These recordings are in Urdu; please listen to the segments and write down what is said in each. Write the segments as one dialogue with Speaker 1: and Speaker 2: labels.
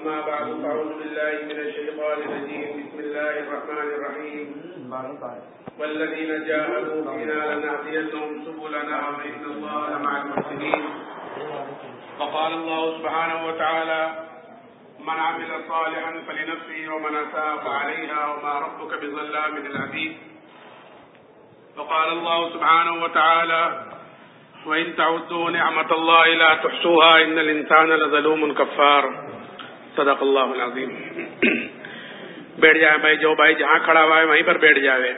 Speaker 1: أما بعد فأعوذ بالله من الشيطان الرجيم. بسم الله الرحمن الرحيم. والذين جاهدوا فينا لنهدينهم سبلنا وإن الله لمع المحسنين. وقال الله سبحانه وتعالى من عمل صالحا فلنفسه ومن أساء فعليها وما ربك بظلام للعبيد وقال الله سبحانه وتعالى وإن تعدوا نعمة الله لا تحصوها إن الإنسان لظلوم كفار. صدق اللہ العظیم. بیٹھ جائے بھائی، جو بھائی جہاں کھڑا ہوا ہے وہیں پر بیٹھ جائے۔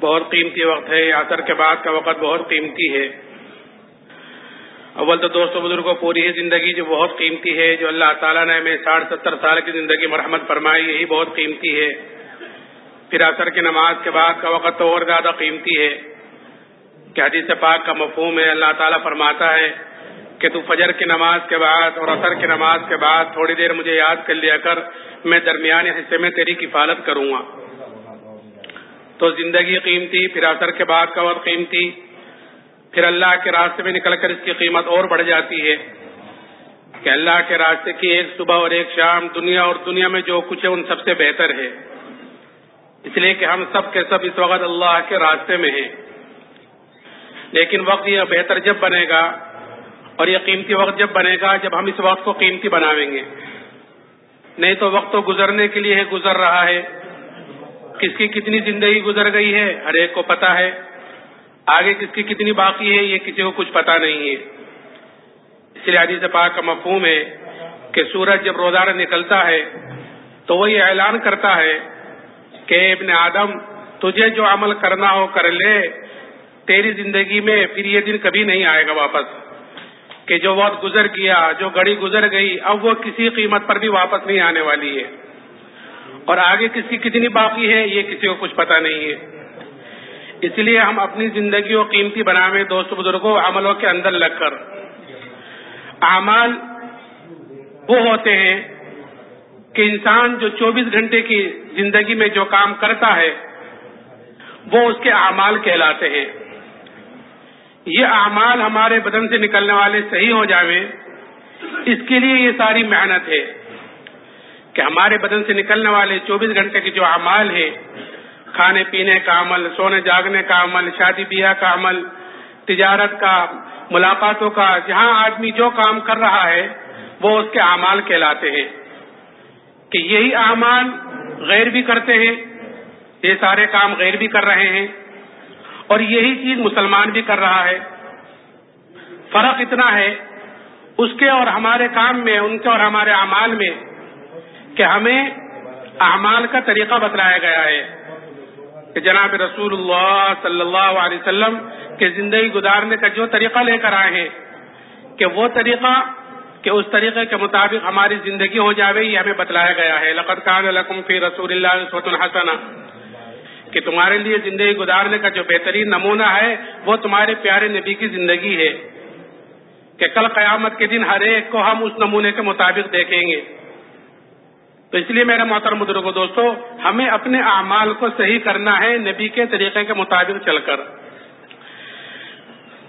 Speaker 1: بہت قیمتی وقت ہے، عصر کے بعد کا وقت بہت قیمتی ہے۔ اول تو دوستوں بزرگوں پوری ہی زندگی جو بہت قیمتی ہے، جو اللہ تعالیٰ نے ہمیں ساٹھ ستر سال کی زندگی مرحمت فرمائی، یہی بہت قیمتی ہے۔ پھر عصر کی نماز کے بعد کا وقت تو اور زیادہ قیمتی ہے۔ کہ حدیث پاک کا مفہوم ہے، اللہ تعالیٰ فرماتا ہے کہ تو فجر کی نماز کے بعد اور اثر کی نماز کے بعد تھوڑی دیر مجھے یاد کر لیا کر، میں درمیانی حصے میں تیری کفالت کروں گا۔ تو زندگی قیمتی، پھر اثر کے بعد کا وقت قیمتی، پھر اللہ کے راستے میں نکل کر اس کی قیمت اور بڑھ جاتی ہے۔ کہ اللہ کے راستے کی ایک صبح اور ایک شام، دنیا اور دنیا میں جو کچھ ہے، ان سب سے بہتر ہے۔ اس لیے کہ ہم سب کے سب اس وقت اللہ کے راستے میں ہیں۔ لیکن وقت یہ بہتر جب بنے گا اور یہ قیمتی وقت جب بنے گا، جب ہم اس وقت کو قیمتی بناویں گے۔ نہیں تو وقت تو گزرنے کے لیے گزر رہا ہے۔ کس کی کتنی زندگی گزر گئی ہے؟ ہر ایک کو پتا ہے۔ آگے کس کی کتنی باقی ہے، یہ کسی کو کچھ پتا نہیں ہے۔ اس لیے حدیث پاک کا مفہوم ہے کہ سورج جب روزانہ نکلتا ہے، تو وہ یہ اعلان کرتا ہے کہ ابن آدم، تجھے جو عمل کرنا ہو کر لے، تیری زندگی میں پھر یہ دن کبھی نہیں آئے گا واپس۔ کہ جو وقت گزر گیا، جو گھڑی گزر گئی، اب وہ کسی قیمت پر بھی واپس نہیں آنے والی ہے۔ اور آگے کس کی کتنی باقی ہے، یہ کسی کو کچھ پتا نہیں ہے۔ اس لیے ہم اپنی زندگی کو قیمتی بناویں دوست بزرگوں، عملوں کے اندر لگ کر۔ اعمال وہ ہوتے ہیں کہ انسان جو چوبیس گھنٹے کی زندگی میں جو کام کرتا ہے، وہ اس کے اعمال کہلاتے ہیں۔ یہ اعمال ہمارے بدن سے نکلنے والے صحیح ہو جاویں، اس کے لیے یہ ساری محنت ہے کہ ہمارے بدن سے نکلنے والے چوبیس گھنٹے کے جو اعمال ہے کھانے پینے کا عمل، سونے جاگنے کا عمل، شادی بیاہ کا عمل، تجارت کا، ملاقاتوں کا، جہاں آدمی جو کام کر رہا ہے، وہ اس کے اعمال کہلاتے ہیں۔ کہ یہی اعمال غیر بھی کرتے ہیں، یہ سارے کام غیر بھی کر رہے ہیں۔ اور یہی چیز مسلمان بھی کر رہا ہے۔ فرق اتنا ہے، اس کے اور ہمارے کام میں، ان کے اور ہمارے اعمال میں، کہ ہمیں اعمال کا طریقہ بتلایا گیا ہے۔ کہ جناب رسول اللہ صلی اللہ علیہ وسلم کے زندگی گزارنے کا جو طریقہ لے کر آئے ہیں، کہ وہ طریقہ، کہ اس طریقے کے مطابق ہماری زندگی ہو جاوے، یہ ہمیں بتلایا گیا ہے۔ لقت کان لکم فی رسول اللہ الحسن کہ تمہارے لیے زندگی گزارنے کا جو بہترین نمونہ ہے، وہ تمہارے پیارے نبی کی زندگی ہے۔ کہ کل قیامت کے دن ہر ایک کو ہم اس نمونے کے مطابق دیکھیں گے۔ تو اس لیے میرا محترم بزرگ دوستو، ہمیں اپنے اعمال کو صحیح کرنا ہے نبی کے طریقے کے مطابق چل کر۔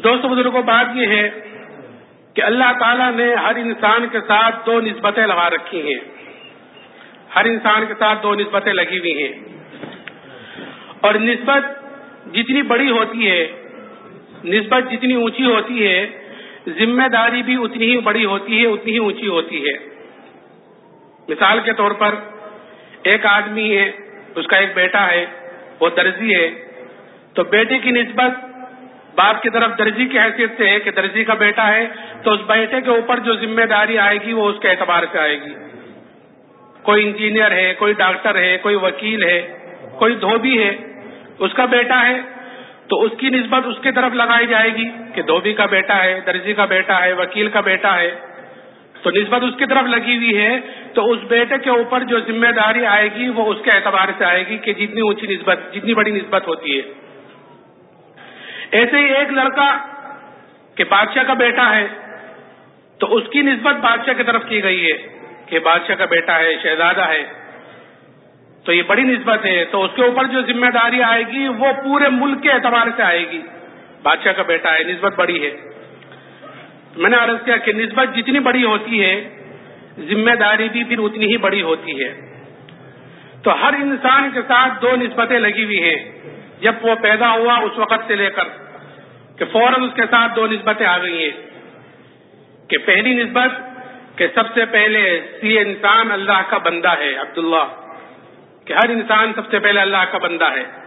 Speaker 1: دوست بزرگوں، بات یہ ہے کہ اللہ تعالیٰ نے ہر انسان کے ساتھ دو نسبتیں لگا رکھی ہیں۔ ہر انسان کے ساتھ دو نسبتیں لگی ہوئی ہیں۔ اور نسبت جتنی بڑی ہوتی ہے، نسبت جتنی اونچی ہوتی ہے، ذمہ داری بھی اتنی ہی بڑی ہوتی ہے، اتنی ہی اونچی ہوتی ہے۔ مثال کے طور پر، ایک آدمی ہے، اس کا ایک بیٹا ہے، وہ درزی ہے۔ تو بیٹے کی نسبت باپ کی طرف درجی کی حیثیت سے ہے کہ درجی کا بیٹا ہے، تو اس بیٹے کے اوپر جو ذمہ داری آئے گی، وہ اس کے اعتبار سے آئے گی۔ کوئی انجینئر ہے، کوئی ڈاکٹر ہے، کوئی وکیل ہے، کوئی دھوبی ہے اس کا بیٹا ہے، تو اس کی نسبت اس کی طرف لگائی جائے گی کہ دھوبی کا بیٹا ہے درجی کا بیٹا ہے، وکیل کا بیٹا ہے۔ تو نسبت اس کی طرف لگی ہوئی ہے، تو اس بیٹے کے اوپر جو ذمہ داری آئے گی، وہ اس کے اعتبار سے آئے گی کہ جتنی اونچی نسبت، جتنی بڑی نسبت ہوتی ہے۔ ایسے ہی ایک لڑکا کہ بادشاہ کا بیٹا ہے، تو اس کی نسبت بادشاہ کی طرف کی گئی ہے کہ بادشاہ کا بیٹا ہے، شہزادہ ہے۔ تو یہ بڑی نسبت ہے۔ تو اس کے اوپر جو ذمہ داری آئے گی، وہ پورے ملک کے اعتبار سے آئے گی۔ بادشاہ کا بیٹا ہے، نسبت بڑی ہے۔ میں نے عرض کیا کہ نسبت جتنی بڑی ہوتی ہے، ذمہ داری بھی پھر اتنی ہی بڑی ہوتی ہے۔ تو ہر انسان کے ساتھ دو نسبتیں لگی ہوئی ہیں۔ جب وہ پیدا ہوا اس وقت سے لے کر کہ فوراً اس کے ساتھ دو نسبتیں آ گئی ہیں۔ کہ پہلی نسبت کہ سب سے پہلے سی انسان اللہ کا بندہ ہے، عبداللہ۔ کہ ہر انسان سب سے پہلے اللہ کا بندہ ہے۔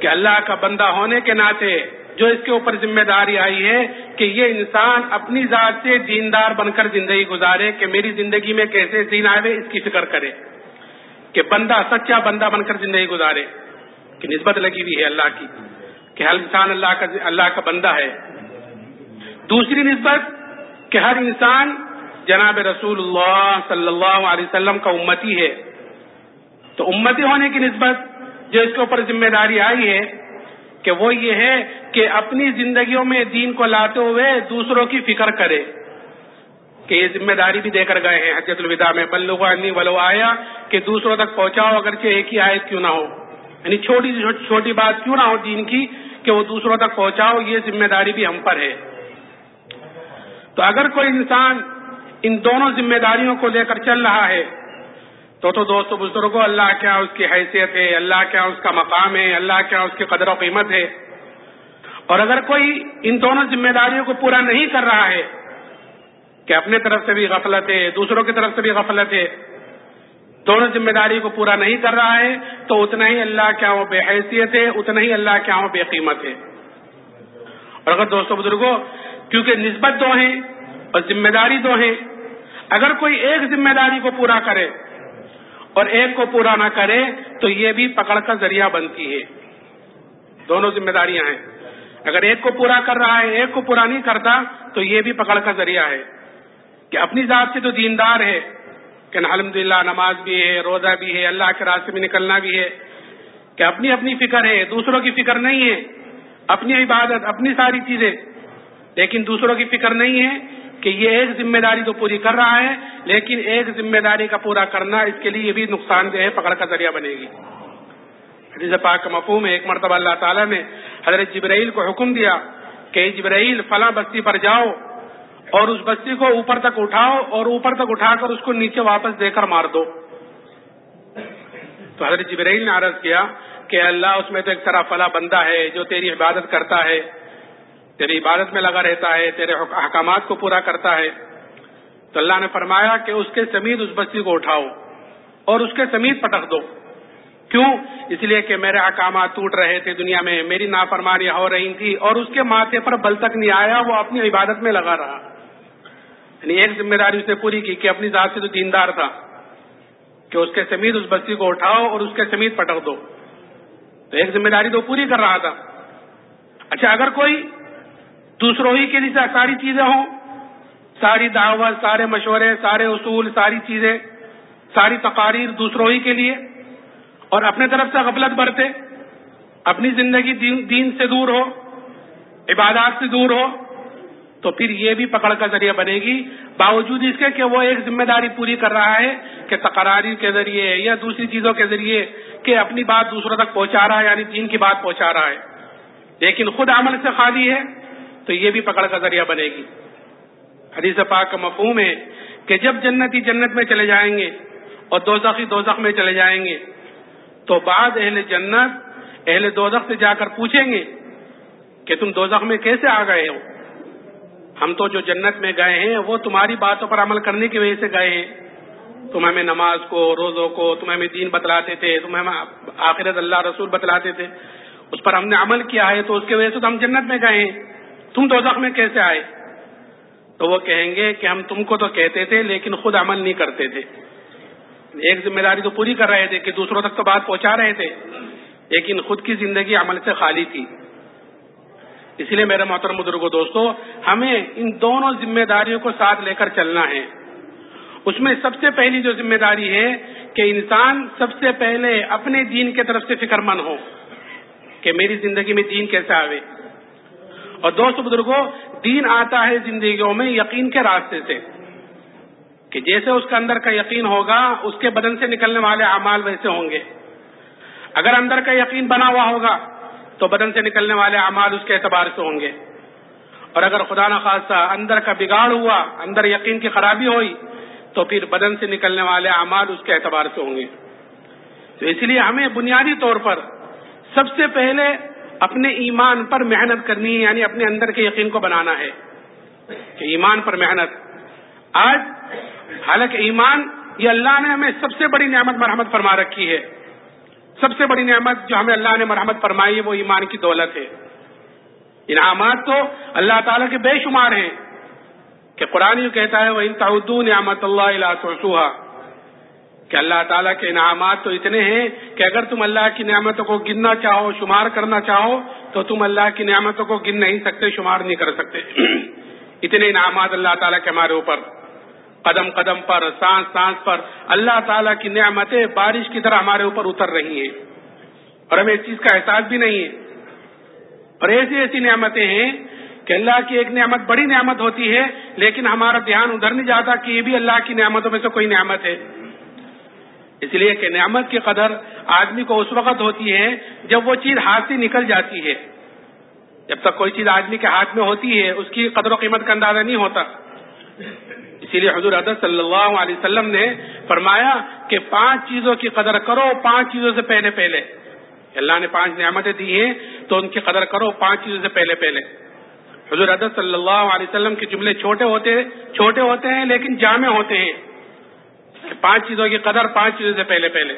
Speaker 1: کہ اللہ کا بندہ ہونے کے ناطے جو اس کے اوپر ذمہ داری آئی ہے کہ یہ انسان اپنی ذات سے دیندار بن کر زندگی گزارے کہ میری زندگی میں کیسے دین آئے، اس کی فکر کرے۔ کہ بندہ سچا بندہ بن کر زندگی گزارے۔ کہ نسبت لگی ہوئی ہے اللہ کی۔ کہ ہر انسان اللہ کا اللہ کا بندہ ہے۔ دوسری نسبت کہ ہر انسان جناب رسول اللہ صلی اللہ علیہ وسلم کا امتی ہے۔ تو امتی ہونے کی نسبت جو اس کے اوپر ذمہ داری آئی ہے کہ وہ یہ ہے کہ اپنی زندگیوں میں دین کو لاتے ہوئے دوسروں کی فکر کرے کہ یہ ذمہ داری بھی دے کر گئے ہیں۔ حجت الوداع میں بلغانی ولو آیا کہ دوسروں تک پہنچاؤ اگرچہ ایک ہی آیت کیوں نہ ہو۔ یعنی چھوٹی چھوٹی بات کیوں نہ ہو دین کی کہ وہ دوسروں تک پہنچاؤ، یہ ذمہ داری بھی ہم پر ہے۔ تو اگر کوئی انسان ان دونوں ذمہ داریوں کو لے کر چل رہا ہے تو تو دوست بزرگوں اللہ کیا اس کی حیثیت ہے؟ اللہ کیا اس کا مقام ہے؟ اللہ کیا اس کی قدر و قیمت ہے؟ اور اگر کوئی ان دونوں ذمہ داریوں کو پورا نہیں کر رہا ہے، کہ اپنے طرف سے بھی غفلت ہے، دوسروں کی طرف سے بھی غفلت ہے، دونوں ذمہ داری کو پورا نہیں کر رہا ہے، تو اتنا ہی اللہ کیا وہ بے حیثیت ہے، اتنا ہی اللہ کیا وہ بے قیمت ہے۔ اور اگر دوستوں بزرگوں کیونکہ نسبت دو ہیں اور ذمہ داری دو ہیں، اگر کوئی ایک ذمہ داری کو پورا کرے اور ایک کو پورا نہ کرے تو یہ بھی پکڑ کا ذریعہ بنتی ہے۔ دونوں ذمہ داریاں ہیں۔ اگر ایک کو پورا کر رہا ہے، ایک کو پورا نہیں کرتا تو یہ بھی پکڑ کا ذریعہ ہے۔ کہ اپنی ذات سے تو دیندار ہے، کہ الحمد نماز بھی ہے، روزہ بھی ہے، اللہ کے راستے میں نکلنا بھی ہے۔ کہ اپنی اپنی فکر ہے، دوسروں کی فکر نہیں ہے۔ اپنی عبادت، اپنی ساری چیزیں، لیکن دوسروں کی فکر نہیں ہے۔ کہ یہ ایک ذمہ داری تو پوری کر رہا ہے، لیکن ایک ذمہ داری کا پورا کرنا اس کے لیے یہ بھی نقصان دہ ہے، پکڑ کا ذریعہ بنے گی۔ حدیث پاک کا مفہوم ہے، ایک مرتبہ اللہ تعالیٰ نے حضرت جبرائیل کو حکم دیا کہ جبرائیل فلاں بستی پر جاؤ اور اس بستی کو اوپر تک اٹھاؤ اور اوپر تک اٹھا کر اس کو نیچے واپس دے کر مار دو۔ تو حضرت جبرائیل نے عرض کیا کہ اللہ اس میں تو ایک طرح فلاں بندہ ہے جو تیری عبادت کرتا ہے۔ تیری عبادت میں لگا رہتا ہے، تیرے احکامات کو پورا کرتا ہے۔ تو اللہ نے فرمایا کہ اس کے سمیت اس بستی کو اٹھاؤ اور اس کے سمیت پٹک دو۔ کیوں؟ اس لیے کہ میرے احکامات ٹوٹ رہے تھے دنیا میں، میری نافرمانیاں ہو رہی تھی اور اس کے ماتھے پر بل تک نہیں آیا، وہ اپنی عبادت میں لگا رہا۔ یعنی ایک ذمہ داری اسے پوری کی کہ اپنی ذات سے تو دیندار تھا کہ اس کے سمیت اس بستی کو اٹھاؤ اور اس کے سمیت پٹک دو۔ تو ایک ذمہ داری تو پوری کر رہا تھا۔ اچھا اگر کوئی دوسروں ہی کے لیے ساری چیزیں ہوں۔ ساری دعوت، سارے مشورے، سارے اصول، ساری چیزیں، ساری تقاریر دوسروں ہی کے لیے۔ اور اپنے طرف سے غفلت برتے، اپنی زندگی دین سے دور ہو، عبادات سے دور ہو، تو پھر یہ بھی پکڑ کا ذریعہ بنے گی۔ باوجود اس کے کہ وہ ایک ذمہ داری پوری کر رہا ہے کہ تقراری کے ذریعے یا دوسری چیزوں کے ذریعے کہ اپنی بات دوسروں تک پہنچا رہا ہے یعنی دین کی بات پہنچا رہا ہے۔ لیکن خود عمل سے خالی ہے۔ تو یہ بھی پکڑ کا ذریعہ بنے گی۔ حدیث پاک کا مفہوم ہے کہ جب جنتی جنت میں چلے جائیں گے اور دوزخی دوزخ میں چلے جائیں گے، تو بعد اہل جنت اہل دوزخ سے جا کر پوچھیں گے کہ تم دوزخ میں کیسے آ گئے ہو؟ ہم تو جو جنت میں گئے ہیں، وہ تمہاری باتوں پر عمل کرنے کی وجہ سے گئے ہیں۔ تم ہمیں نماز کو، روزوں کو، تم ہمیں دین بتلاتے تھے، تم ہمیں آخرت اللہ رسول بتلاتے تھے، اس پر ہم نے عمل کیا ہے تو اس کی وجہ سے تو ہم جنت میں گئے ہیں۔ تم دوزخ میں کیسے آئے؟ تو وہ کہیں گے کہ ہم تم کو تو کہتے تھے لیکن خود عمل نہیں کرتے تھے۔ ایک ذمہ داری تو پوری کر رہے تھے کہ دوسروں تک تو بات پہنچا رہے تھے، لیکن خود کی زندگی عمل سے خالی تھی۔ اس لیے میرے محترم بزرگوں دوستو، ہمیں ان دونوں ذمہ داریوں کو ساتھ لے کر چلنا ہے۔ اس میں سب سے پہلی جو ذمہ داری ہے کہ انسان سب سے پہلے اپنے دین کے طرف سے فکر مند ہو کہ میری زندگی میں دین کیسے آوے۔ اور دوست بزرگوں، دین آتا ہے زندگیوں میں یقین کے راستے سے کہ جیسے اس کے اندر کا یقین ہوگا، اس کے بدن سے نکلنے والے اعمال ویسے ہوں گے۔ اگر اندر کا یقین بنا ہوا ہوگا، تو بدن سے نکلنے والے اعمال اس کے اعتبار سے ہوں گے۔ اور اگر خدا نخواستہ اندر کا بگاڑ ہوا، اندر یقین کی خرابی ہوئی، تو پھر بدن سے نکلنے والے اعمال اس کے اعتبار سے ہوں گے۔ تو اس لیے ہمیں بنیادی طور پر سب سے پہلے اپنے ایمان پر محنت کرنی ہے یعنی اپنے اندر کے یقین کو بنانا ہے کہ ایمان پر محنت۔ آج حالانکہ ایمان یہ اللہ نے ہمیں سب سے بڑی نعمت مرحمت فرما رکھی ہے۔ سب سے بڑی نعمت جو ہمیں اللہ نے مرحمت فرمائی ہے، وہ ایمان کی دولت ہے۔ انعامات تو اللہ تعالیٰ کے بے شمار ہیں کہ قرآن یوں کہتا ہے وہ ان تعدو نعمت اللہ کہ اللہ تعالیٰ کے انعامات تو اتنے ہیں کہ اگر تم اللہ کی نعمتوں کو گننا چاہو، شمار کرنا چاہو، تو تم اللہ کی نعمتوں کو گن نہیں سکتے، شمار نہیں کر سکتے۔ اتنے انعامات اللہ تعالیٰ کے ہمارے اوپر۔ قدم قدم پر، سانس سانس پر اللہ تعالیٰ کی نعمتیں بارش کی طرح ہمارے اوپر اتر رہی ہیں۔ اور ہمیں اس چیز کا احساس بھی نہیں ہے۔ اور ایسی ایسی نعمتیں ہیں کہ اللہ کی ایک نعمت بڑی نعمت ہوتی ہے، لیکن ہمارا دھیان ادھر نہیں جاتا کہ یہ بھی اللہ کی نعمتوں میں سے کوئی نعمت ہے۔ اس لیے کہ نعمت کی قدر آدمی کو اس وقت ہوتی ہے جب وہ چیز ہاتھ سے نکل جاتی ہے۔ جب تک کوئی چیز آدمی کے ہاتھ میں ہوتی ہے، اس کی قدر و قیمت کا اندازہ نہیں ہوتا۔ اسی لیے حضور حضرت صلی اللہ علیہ وسلم نے فرمایا کہ پانچ چیزوں کی قدر کرو، پانچ چیزوں سے پہلے پہلے۔ اللہ نے پانچ نعمتیں دی ہیں تو ان کی قدر کرو پانچ چیزوں سے پہلے پہلے۔ حضور حضرت صلی اللہ علیہ وسلم کے جملے چھوٹے ہوتے چھوٹے ہوتے ہیں لیکن جامع ہوتے ہیں۔ پانچ چیزوں کی قدر، پانچ چیزوں سے پہلے پہلے۔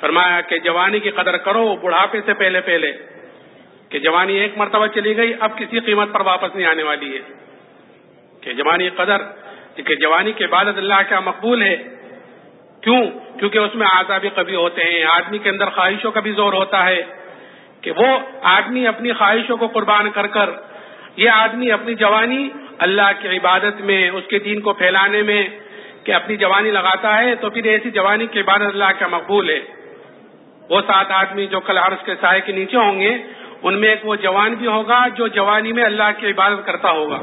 Speaker 1: فرمایا کہ جوانی کی قدر کرو بڑھاپے سے پہلے پہلے۔ کہ جوانی ایک مرتبہ چلی گئی، اب کسی قیمت پر واپس نہیں آنے والی ہے۔ کہ جوانی قدر، کہ جوانی کے عبادت اللہ کا مقبول ہے۔ کیوں؟ کیونکہ اس میں آزادی کبھی ہوتے ہیں، آدمی کے اندر خواہشوں کا بھی زور ہوتا ہے۔ کہ وہ آدمی اپنی خواہشوں کو قربان کر کر، یہ آدمی اپنی جوانی اللہ کی عبادت میں، اس کے دین کو پھیلانے میں کہ اپنی جوانی لگاتا ہے تو پھر ایسی جوانی کی عبادت اللہ کا مقبول ہے۔ وہ سات آدمی جو کل عرض کے سائے کے نیچے ہوں گے، ان میں ایک وہ جوان بھی ہوگا جو جوانی میں اللہ کی عبادت کرتا ہوگا۔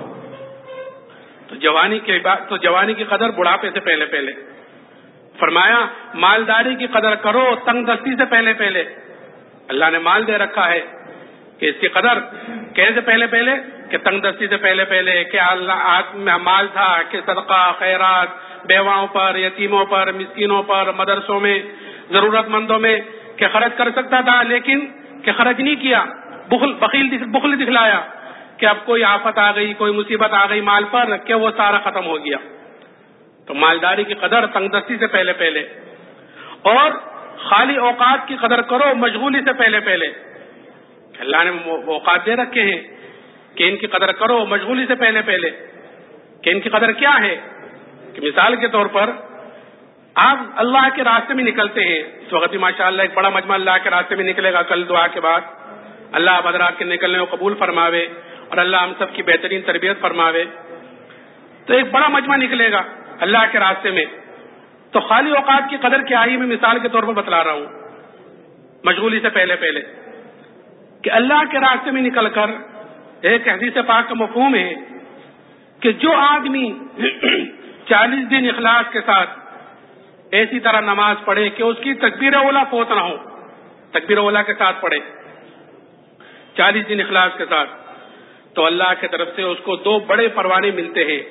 Speaker 1: تو جوانی کی تو جوانی کی قدر بڑھاپے سے پہلے پہلے۔ فرمایا، مالداری کی قدر کرو تنگ دستی سے پہلے پہلے۔ اللہ نے مال دے رکھا ہے۔ کہ اس کی قدر کیسے پہلے پہلے، کہ تنگ دستی سے پہلے پہلے، کہ مال تھا، کہ صدقہ، خیرات، بیواؤں پر، یتیموں پر، مسکینوں پر، مدرسوں میں ضرورت مندوں میں، کہ خرچ کر سکتا تھا، لیکن کہ خرچ نہیں کیا، بخل بخیل بخل دکھلایا، کہ اب کوئی آفت آ گئی، کوئی مصیبت آ گئی مال پر کہ وہ سارا ختم ہو گیا۔ تو مالداری کی قدر تنگ دستی سے پہلے پہلے۔ اور خالی اوقات کی قدر کرو، مشغولی سے پہلے پہلے۔ اللہ نے اوقات دے رکھے ہیں کہ ان کی قدر کرو، مشغولی سے پہلے پہلے، کہ ان کی قدر کیا ہے؟ کہ مثال کے طور پر آپ اللہ کے راستے میں نکلتے ہیں، اس وقت ماشاء اللہ ایک بڑا مجمع اللہ کے راستے میں نکلے گا کل دعا کے بعد۔ اللہ بدرات کے نکلنے کو قبول فرماوے اور اللہ ہم سب کی بہترین تربیت فرماوے۔ تو ایک بڑا مجمع نکلے گا اللہ کے راستے میں۔ تو خالی اوقات کی قدر کیا ہی میں مثال کے طور پر بتلا رہا ہوں۔ مشغولی سے پہلے پہلے۔ کہ اللہ کے راستے میں نکل کر ایک حدیث پاک کا مفہوم ہے کہ جو آدمی چالیس دن اخلاص کے ساتھ ایسی طرح نماز پڑھے کہ اس کی تکبیر اولا فوت نہ ہو، تکبیر اولا کے ساتھ پڑھے، چالیس دن اخلاص کے ساتھ، تو اللہ کی طرف سے اس کو دو بڑے پروانے ملتے ہیں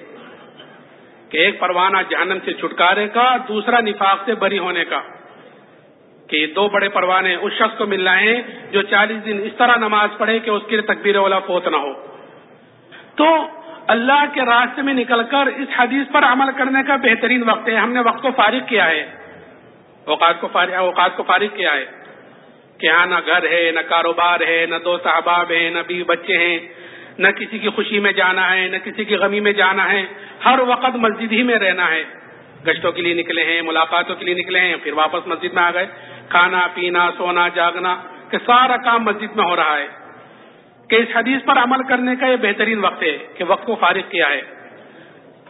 Speaker 1: کہ ایک پروانہ جہنم سے چھٹکارے کا، دوسرا نفاق سے بری ہونے کا۔ کہ یہ دو بڑے پروانے اس شخص کو مل رہے ہیں جو چالیس دن اس طرح نماز پڑھے کہ اس کی تکبیر والا فوت نہ ہو۔ تو اللہ کے راستے میں نکل کر اس حدیث پر عمل کرنے کا بہترین وقت ہے۔ ہم نے وقت کو فارغ کیا ہے۔ اوقات کو فارغ، اوقات کو فارغ کیا ہے۔ کہ یہاں نہ گھر ہے، نہ کاروبار ہے، نہ دوست احباب ہے نہ بیوی بچے ہیں۔ نہ کسی کی خوشی میں جانا ہے، نہ کسی کی غمی میں جانا ہے۔ ہر وقت مسجد ہی میں رہنا ہے۔ گشتوں کے لیے نکلے ہیں، ملاقاتوں کے لیے نکلے ہیں، پھر واپس مسجد میں آ گئے۔ کھانا پینا، سونا، جاگنا، کہ سارا کام مسجد میں ہو رہا ہے۔ کہ اس حدیث پر عمل کرنے کا یہ بہترین وقت ہے کہ وقت کو فارغ کیا ہے۔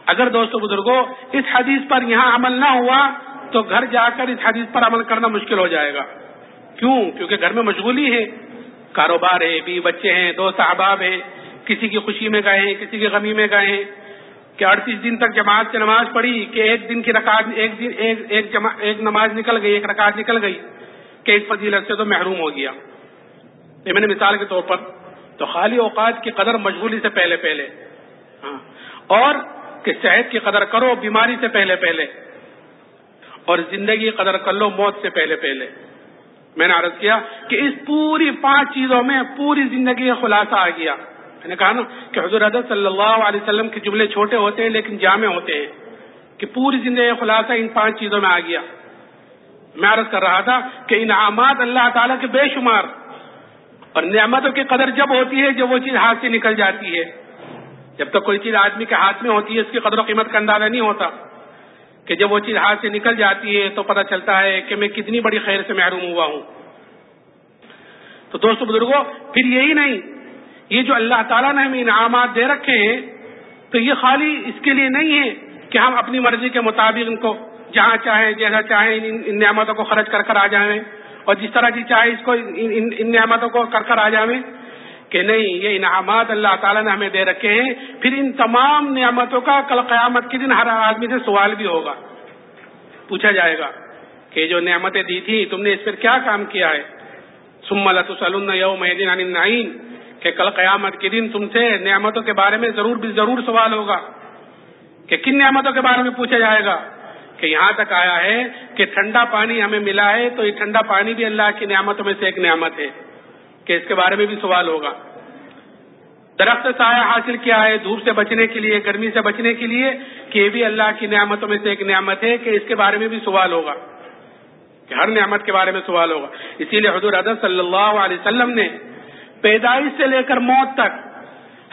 Speaker 1: اگر دوستو بزرگوں اس حدیث پر یہاں عمل نہ ہوا تو گھر جا کر اس حدیث پر عمل کرنا مشکل ہو جائے گا۔ کیوں؟ کیونکہ گھر میں مشغولی ہے کاروبار ہے بی بچے ہیں دوست احباب ہیں۔ کسی کی خوشی میں گئے ہیں، کسی کی غمی میں گئے ہیں۔ کہ اڑتیس دن تک جماعت سے نماز پڑھی کہ ایک دن کی رکعت ایک دن ایک ایک, جما ایک نماز نکل گئی ایک رکعت نکل گئی کہ اس فضیلت سے تو محروم ہو گیا۔ یہ میں نے مثال کے طور پر تو خالی اوقات کی قدر مشغولی سے پہلے پہلے۔ ہاں۔ اور کہ صحت کی قدر کرو بیماری سے پہلے پہلے۔ اور زندگی قدر کر لو موت سے پہلے پہلے۔ میں نے عرض کیا کہ اس پوری پانچ چیزوں میں پوری زندگی کا خلاصہ آ گیا۔ میں نے کہا نا کہ حضور حضرت صلی اللہ علیہ وسلم کے جملے چھوٹے ہوتے ہیں لیکن جامع ہوتے ہیں کہ پوری زندگی خلاصہ ان پانچ چیزوں میں آ گیا۔ میں عرض کر رہا تھا کہ انعامات اللہ تعالیٰ کے بے شمار اور نعمتوں کی قدر جب ہوتی ہے جب وہ چیز ہاتھ سے نکل جاتی ہے۔ جب تک کوئی چیز آدمی کے ہاتھ میں ہوتی ہے اس کی قدر و قیمت کا اندازہ نہیں ہوتا کہ جب وہ چیز ہاتھ سے نکل جاتی ہے تو پتہ چلتا ہے کہ میں کتنی بڑی خیر سے محروم ہوا ہوں۔ تو دوستو بزرگوں پھر یہی نہیں یہ جو اللہ تعالیٰ نے ہمیں انعامات دے رکھے ہیں، تو یہ خالی اس کے لیے نہیں ہے کہ ہم اپنی مرضی کے مطابق ان کو جہاں چاہیں، جیسا چاہیں، ان نعمتوں کو خرچ کر کر آ جائیں۔ اور جس طرح جی چاہے اس کو ان نعمتوں کو کر کر آ جائیں۔ کہ نہیں، یہ انعامات اللہ تعالیٰ نے ہمیں دے رکھے ہیں۔ پھر ان تمام نعمتوں کا کل قیامت کے دن ہر آدمی سے سوال بھی ہوگا۔ پوچھا جائے گا کہ جو نعمتیں دی تھی تم نے اس پر کیا کام کیا ہے؟ سم اللہ یوم النعیم کہ کل قیامت کے دن تم سے نعمتوں کے بارے میں ضرور بھی ضرور سوال ہوگا، کہ کن نعمتوں کے بارے میں پوچھا جائے گا؟ کہ یہاں تک آیا ہے کہ ٹھنڈا پانی ہمیں ملا ہے، تو یہ ٹھنڈا پانی بھی اللہ کی نعمتوں میں سے ایک نعمت ہے، کہ اس کے بارے میں بھی سوال ہوگا۔ درخت سایہ حاصل کیا ہے دھوپ سے بچنے کے لیے، گرمی سے بچنے کے لیے، کہ یہ بھی اللہ کی نعمتوں میں سے ایک نعمت ہے، کہ اس کے بارے میں بھی سوال ہوگا۔ کہ ہر نعمت کے بارے میں سوال ہوگا۔ اسی لیے حضور حضرت صلی اللہ علیہ وسلم نے پیدائش سے لے کر موت تک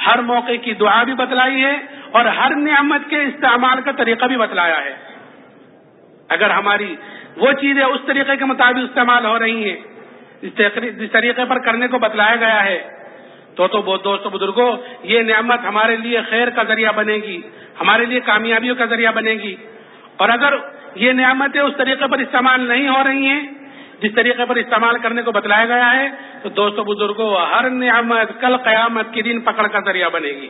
Speaker 1: ہر موقع کی دعا بھی بتلائی ہے اور ہر نعمت کے استعمال کا طریقہ بھی بتلایا ہے۔ اگر ہماری وہ چیزیں اس طریقے کے مطابق استعمال ہو رہی ہیں، جس طریقے پر کرنے کو بتلایا گیا ہے، تو تو دوست بزرگوں یہ نعمت ہمارے لیے خیر کا ذریعہ بنے گی، ہمارے لیے کامیابیوں کا ذریعہ بنے گی۔ اور اگر یہ نعمتیں اس طریقے پر استعمال نہیں ہو رہی ہیں جس طریقے پر استعمال کرنے کو بتلایا گیا ہے، تو دوستوں بزرگوں ہر نعمت کل قیامت کے دن پکڑ کا ذریعہ بنے گی۔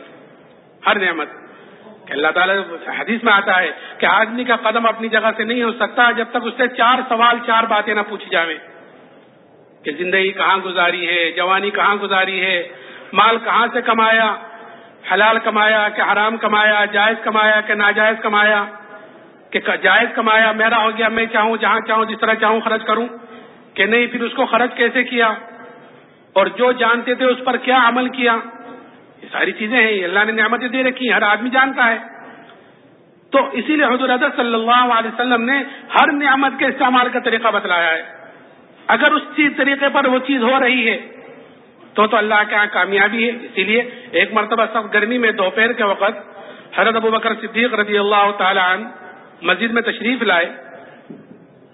Speaker 1: ہر نعمت۔ کہ اللہ تعالیٰ حدیث میں آتا ہے کہ آدمی کا قدم اپنی جگہ سے نہیں ہو سکتا جب تک اس سے چار سوال، چار باتیں نہ پوچھی جائیں کہ زندگی کہاں گزاری ہے، جوانی کہاں گزاری ہے، مال کہاں سے کمایا، حلال کمایا کہ حرام کمایا، جائز کمایا کہ ناجائز کمایا، کہ جائز کمایا، میرا ہو گیا، میں چاہوں، جہاں چاہوں، جس طرح چاہوں خرچ کروں۔ کہ نہیں، پھر اس کو خرچ کیسے کیا؟ اور جو جانتے تھے اس پر کیا عمل کیا؟ یہ ساری چیزیں ہیں اللہ نے نعمتیں دے رکھی ہر آدمی جانتا ہے۔ تو اسی لیے حضور حضرت صلی اللہ علیہ وسلم نے ہر نعمت کے استعمال کا طریقہ بتلایا ہے۔ اگر اس چیز، طریقے پر وہ چیز ہو رہی ہے، تو تو اللہ کے یہاں کامیابی ہے۔ اسی لیے ایک مرتبہ سب گرمی میں دوپہر کے وقت حضرت ابو بکر صدیق رضی اللہ تعالی عنہ مسجد میں تشریف لائے۔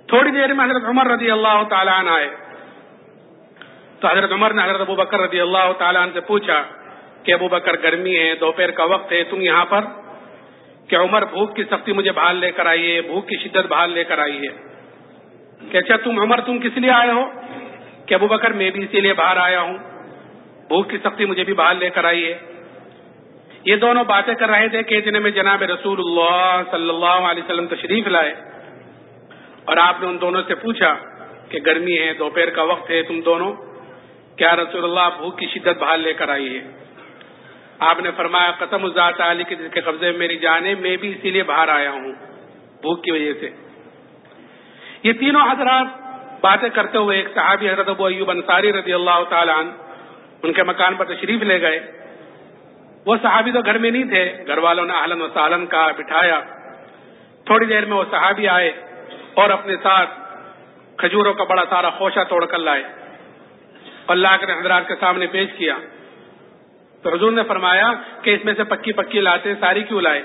Speaker 1: تھوڑی دیر میں حضرت عمر رضی اللہ تعالیٰ عنہ آئے۔ تو حضرت عمر نے حضرت ابو بکر رضی اللہ تعالیٰ عنہ سے پوچھا کہ ابو بکر گرمی ہے، دوپہر کا وقت ہے، تم یہاں پر؟ کہ عمر بھوک کی سختی مجھے بحال لے کر آئیے بھوک کی شدت بحال لے کر آئیے کہ اچھا تم عمر، تم کس لیے آئے ہو؟ کہ ابو بکر، میں بھی اسی لیے باہر آیا ہوں۔ بھوک کی سختی مجھے بھی بحال لے کر آئیے یہ دونوں باتیں کر رہے تھے کہ اتنے میں جناب رسول اللہ صلی اللہ علیہ وسلم تشریف لائے۔ اور آپ نے ان دونوں سے پوچھا کہ گرمی ہے، دوپہر کا وقت ہے، تم دونوں؟ کیا رسول اللہ بھوک کی شدت بحال لے کر آئی ہے؟ آپ نے فرمایا، قسم ذات علی کے جس کے قبضے میں میری جان ہے میں بھی اسی لیے باہر آیا ہوں، بھوک کی وجہ سے۔ یہ تینوں حضرات باتیں کرتے ہوئے ایک صحابی حضرت ابو ایوب انصاری رضی اللہ تعالیٰ عنہ ان کے مکان پر تشریف لے گئے۔ وہ صحابی تو گھر میں نہیں تھے، گھر والوں نے آلن و سالن کا بٹھایا۔ تھوڑی دیر میں وہ صحابی آئے۔ اور اپنے ساتھ کھجوروں کا بڑا سارا خوشہ توڑ کر لائے۔ اللہ کے حضرات کے سامنے پیش کیا۔ تو حضور نے فرمایا کہ اس میں سے پکی پکی لاتے ساری کیوں لائے؟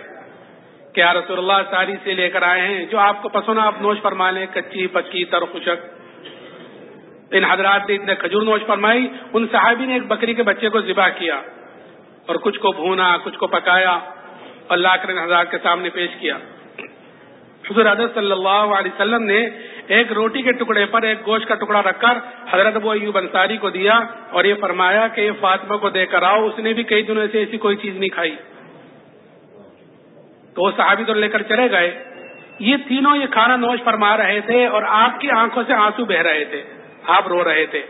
Speaker 1: کیا رسول اللہ ساری سے لے کر آئے ہیں؟ جو آپ کو پسند آپ نوش فرما لیں، کچی، پکی، تر خوشک ان حضرات نے اتنے کھجور نوش فرمائی، ان صحابی نے ایک بکری کے بچے کو ذبح کیا اور کچھ کو بھونا، کچھ کو پکایا۔ اللہ کے حضرات کے سامنے پیش کیا۔ حضور حضرت صلی اللہ علیہ وسلم نے ایک روٹی کے ٹکڑے پر ایک گوشت کا ٹکڑا رکھ کر حضرت ابو ایوب انصاری کو دیا اور یہ فرمایا کہ یہ فاطمہ کو دے کر آؤ، اس نے بھی کئی دنوں سے ایسی کوئی چیز نہیں کھائی۔ تو وہ صحابی تو لے کر چلے گئے۔ یہ تینوں یہ کھانا نوش فرما رہے تھے اور آپ کی آنکھوں سے آنسو بہ رہے تھے۔ آپ رو رہے تھے۔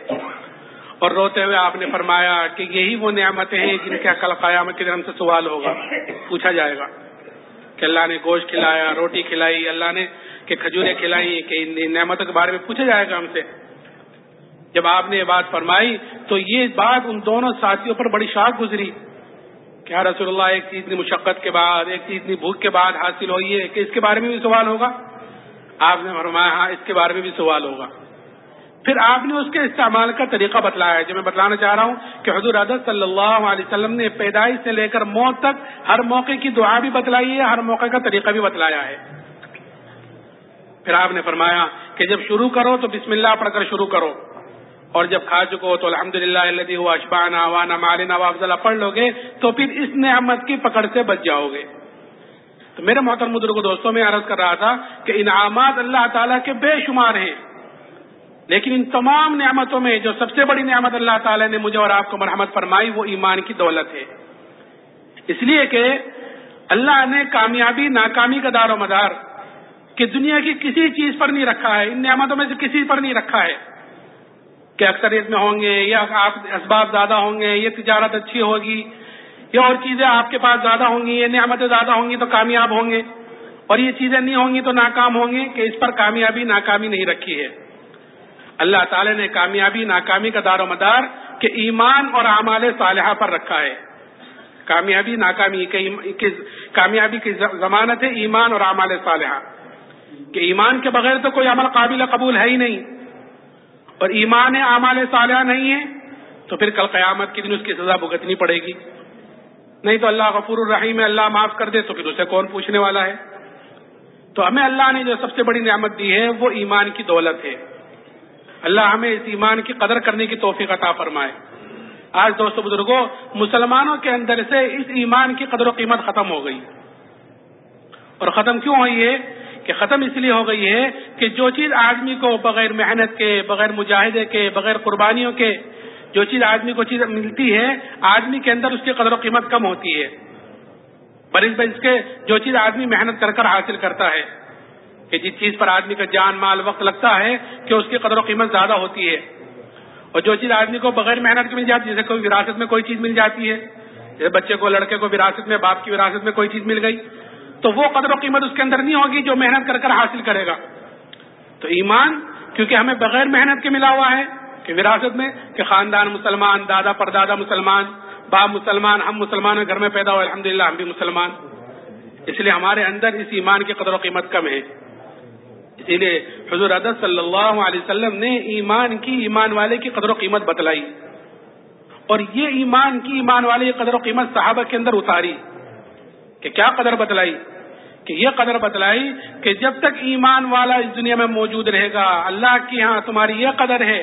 Speaker 1: اور روتے ہوئے آپ نے فرمایا کہ یہی وہ نعمتیں ہیں جن کے کل قیامت کے دن سے سوال ہوگا۔ پوچھا جائے گا۔ کہ اللہ نے گوشت کھلایا، روٹی کھلائی، اللہ نے کہ کھجوریں کھلائی کہ نعمتوں کے بارے میں پوچھا جائے گا ہم سے۔ جب آپ نے یہ بات فرمائی تو یہ بات ان دونوں ساتھیوں پر بڑی شاخ گزری۔ کیا رسول اللہ، ایک چیز اتنی مشقت کے بعد، ایک چیز اتنی بھوک کے بعد حاصل ہوئی ہے کہ اس کے بارے میں بھی سوال ہوگا؟ آپ نے فرمایا ہاں اس کے بارے میں بھی سوال ہوگا۔ پھر آپ نے اس کے استعمال کا طریقہ بتلایا ہے۔ جو میں بتلانا چاہ رہا ہوں کہ حضور عدد صلی اللہ علیہ وسلم نے پیدائش سے لے کر موت تک ہر موقع کی دعا بھی بتلائی ہے، ہر موقع کا طریقہ بھی بتلایا ہے۔ پھر آپ نے فرمایا کہ جب شروع کرو تو بسم اللہ پڑھ کر شروع کرو۔ اور جب کھا چکو تو الحمد للہ اللہ اشبانہ وانا مالنا افضلہ پڑھ لو گے تو پھر اس نعمت کی پکڑ سے بچ جاؤ گے۔ تو میرے محترم کو دوستوں، میں عرض کر رہا تھا کہ انعامات اللہ تعالیٰ کے بے شمار ہیں۔ لیکن ان تمام نعمتوں میں جو سب سے بڑی نعمت اللہ تعالیٰ نے مجھے اور آپ کو مرحمت فرمائی، وہ ایمان کی دولت ہے۔ اس لیے کہ اللہ نے کامیابی، ناکامی کا دار و مدار کہ دنیا کی کسی چیز پر نہیں رکھا ہے، ان نعمتوں میں سے کسی پر نہیں رکھا ہے۔ کہ اکثریت میں ہوں گے یا آپ اسباب زیادہ ہوں گے، یہ تجارت اچھی ہوگی، یا اور چیزیں آپ کے پاس زیادہ ہوں گی، یہ نعمتیں زیادہ ہوں گی تو کامیاب ہوں گے۔ اور یہ چیزیں نہیں ہوں گی تو ناکام ہوں گے کہ اس پر کامیابی، ناکامی نہیں رکھی ہے۔ اللہ تعالی نے کامیابی، ناکامی کا دار و مدار کہ ایمان اور اعمال صالحہ پر رکھا ہے۔ کامیابی، ناکامی کامیابی کی ضمانت ہے ایمان اور اعمال صالحہ۔ کہ ایمان کے بغیر تو کوئی عمل قابل قبول ہے ہی نہیں۔ اور ایمان اعمال صالحہ نہیں ہے تو پھر کل قیامت کے دن اس کی سزا بھگتنی پڑے گی۔ نہیں تو اللہ غفور الرحیم اللہ معاف کر دے تو پھر اسے کون پوچھنے والا ہے؟ تو ہمیں اللہ نے جو سب سے بڑی نعمت دی ہے وہ ایمان کی دولت ہے۔ اللہ ہمیں اس ایمان کی قدر کرنے کی توفیق عطا فرمائے۔ آج دوستوں بزرگوں مسلمانوں کے اندر سے اس ایمان کی قدر و قیمت ختم ہو گئی۔ اور ختم کیوں ہوئی ہے؟ کہ ختم اس لیے ہو گئی ہے کہ جو چیز آدمی کو بغیر محنت کے، بغیر مجاہدے کے، بغیر قربانیوں کے، جو چیز آدمی کو چیز ملتی ہے، آدمی کے اندر اس کی قدر و قیمت کم ہوتی ہے۔ برس اس کے جو چیز آدمی محنت کر کر حاصل کرتا ہے۔ کہ جس چیز پر آدمی کا جان مال وقت لگتا ہے کہ اس کی قدر و قیمت زیادہ ہوتی ہے۔ اور جو چیز آدمی کو بغیر محنت کی مل جاتی ہے، جیسے کوئی وراثت میں کوئی چیز مل جاتی ہے، جیسے بچے کو، لڑکے کو وراثت میں، باپ کی وراثت میں کوئی چیز مل گئی، تو وہ قدر و قیمت اس کے اندر نہیں ہوگی جو محنت کر کر حاصل کرے گا۔ تو ایمان، کیونکہ ہمیں بغیر محنت کے ملا ہوا ہے کہ وراثت میں کہ خاندان مسلمان، دادا پردادا مسلمان، باپ مسلمان، ہم مسلمان گھر میں پیدا ہوئے الحمد ہم بھی مسلمان۔ اس لیے ہمارے اندر اس ایمان کی قدر و قیمت کم ہے۔ اسی لیے حضور عدد صلی اللہ علیہ وسلم نے ایمان کی ایمان والے کی قدر و قیمت بتلائی اور یہ ایمان کی ایمان والے کی قدر و قیمت صحابہ کے اندر اتاری کہ کیا قدر بتلائی کہ یہ قدر بتلائی کہ جب تک ایمان والا اس دنیا میں موجود رہے گا، اللہ کی ہاں تمہاری یہ قدر ہے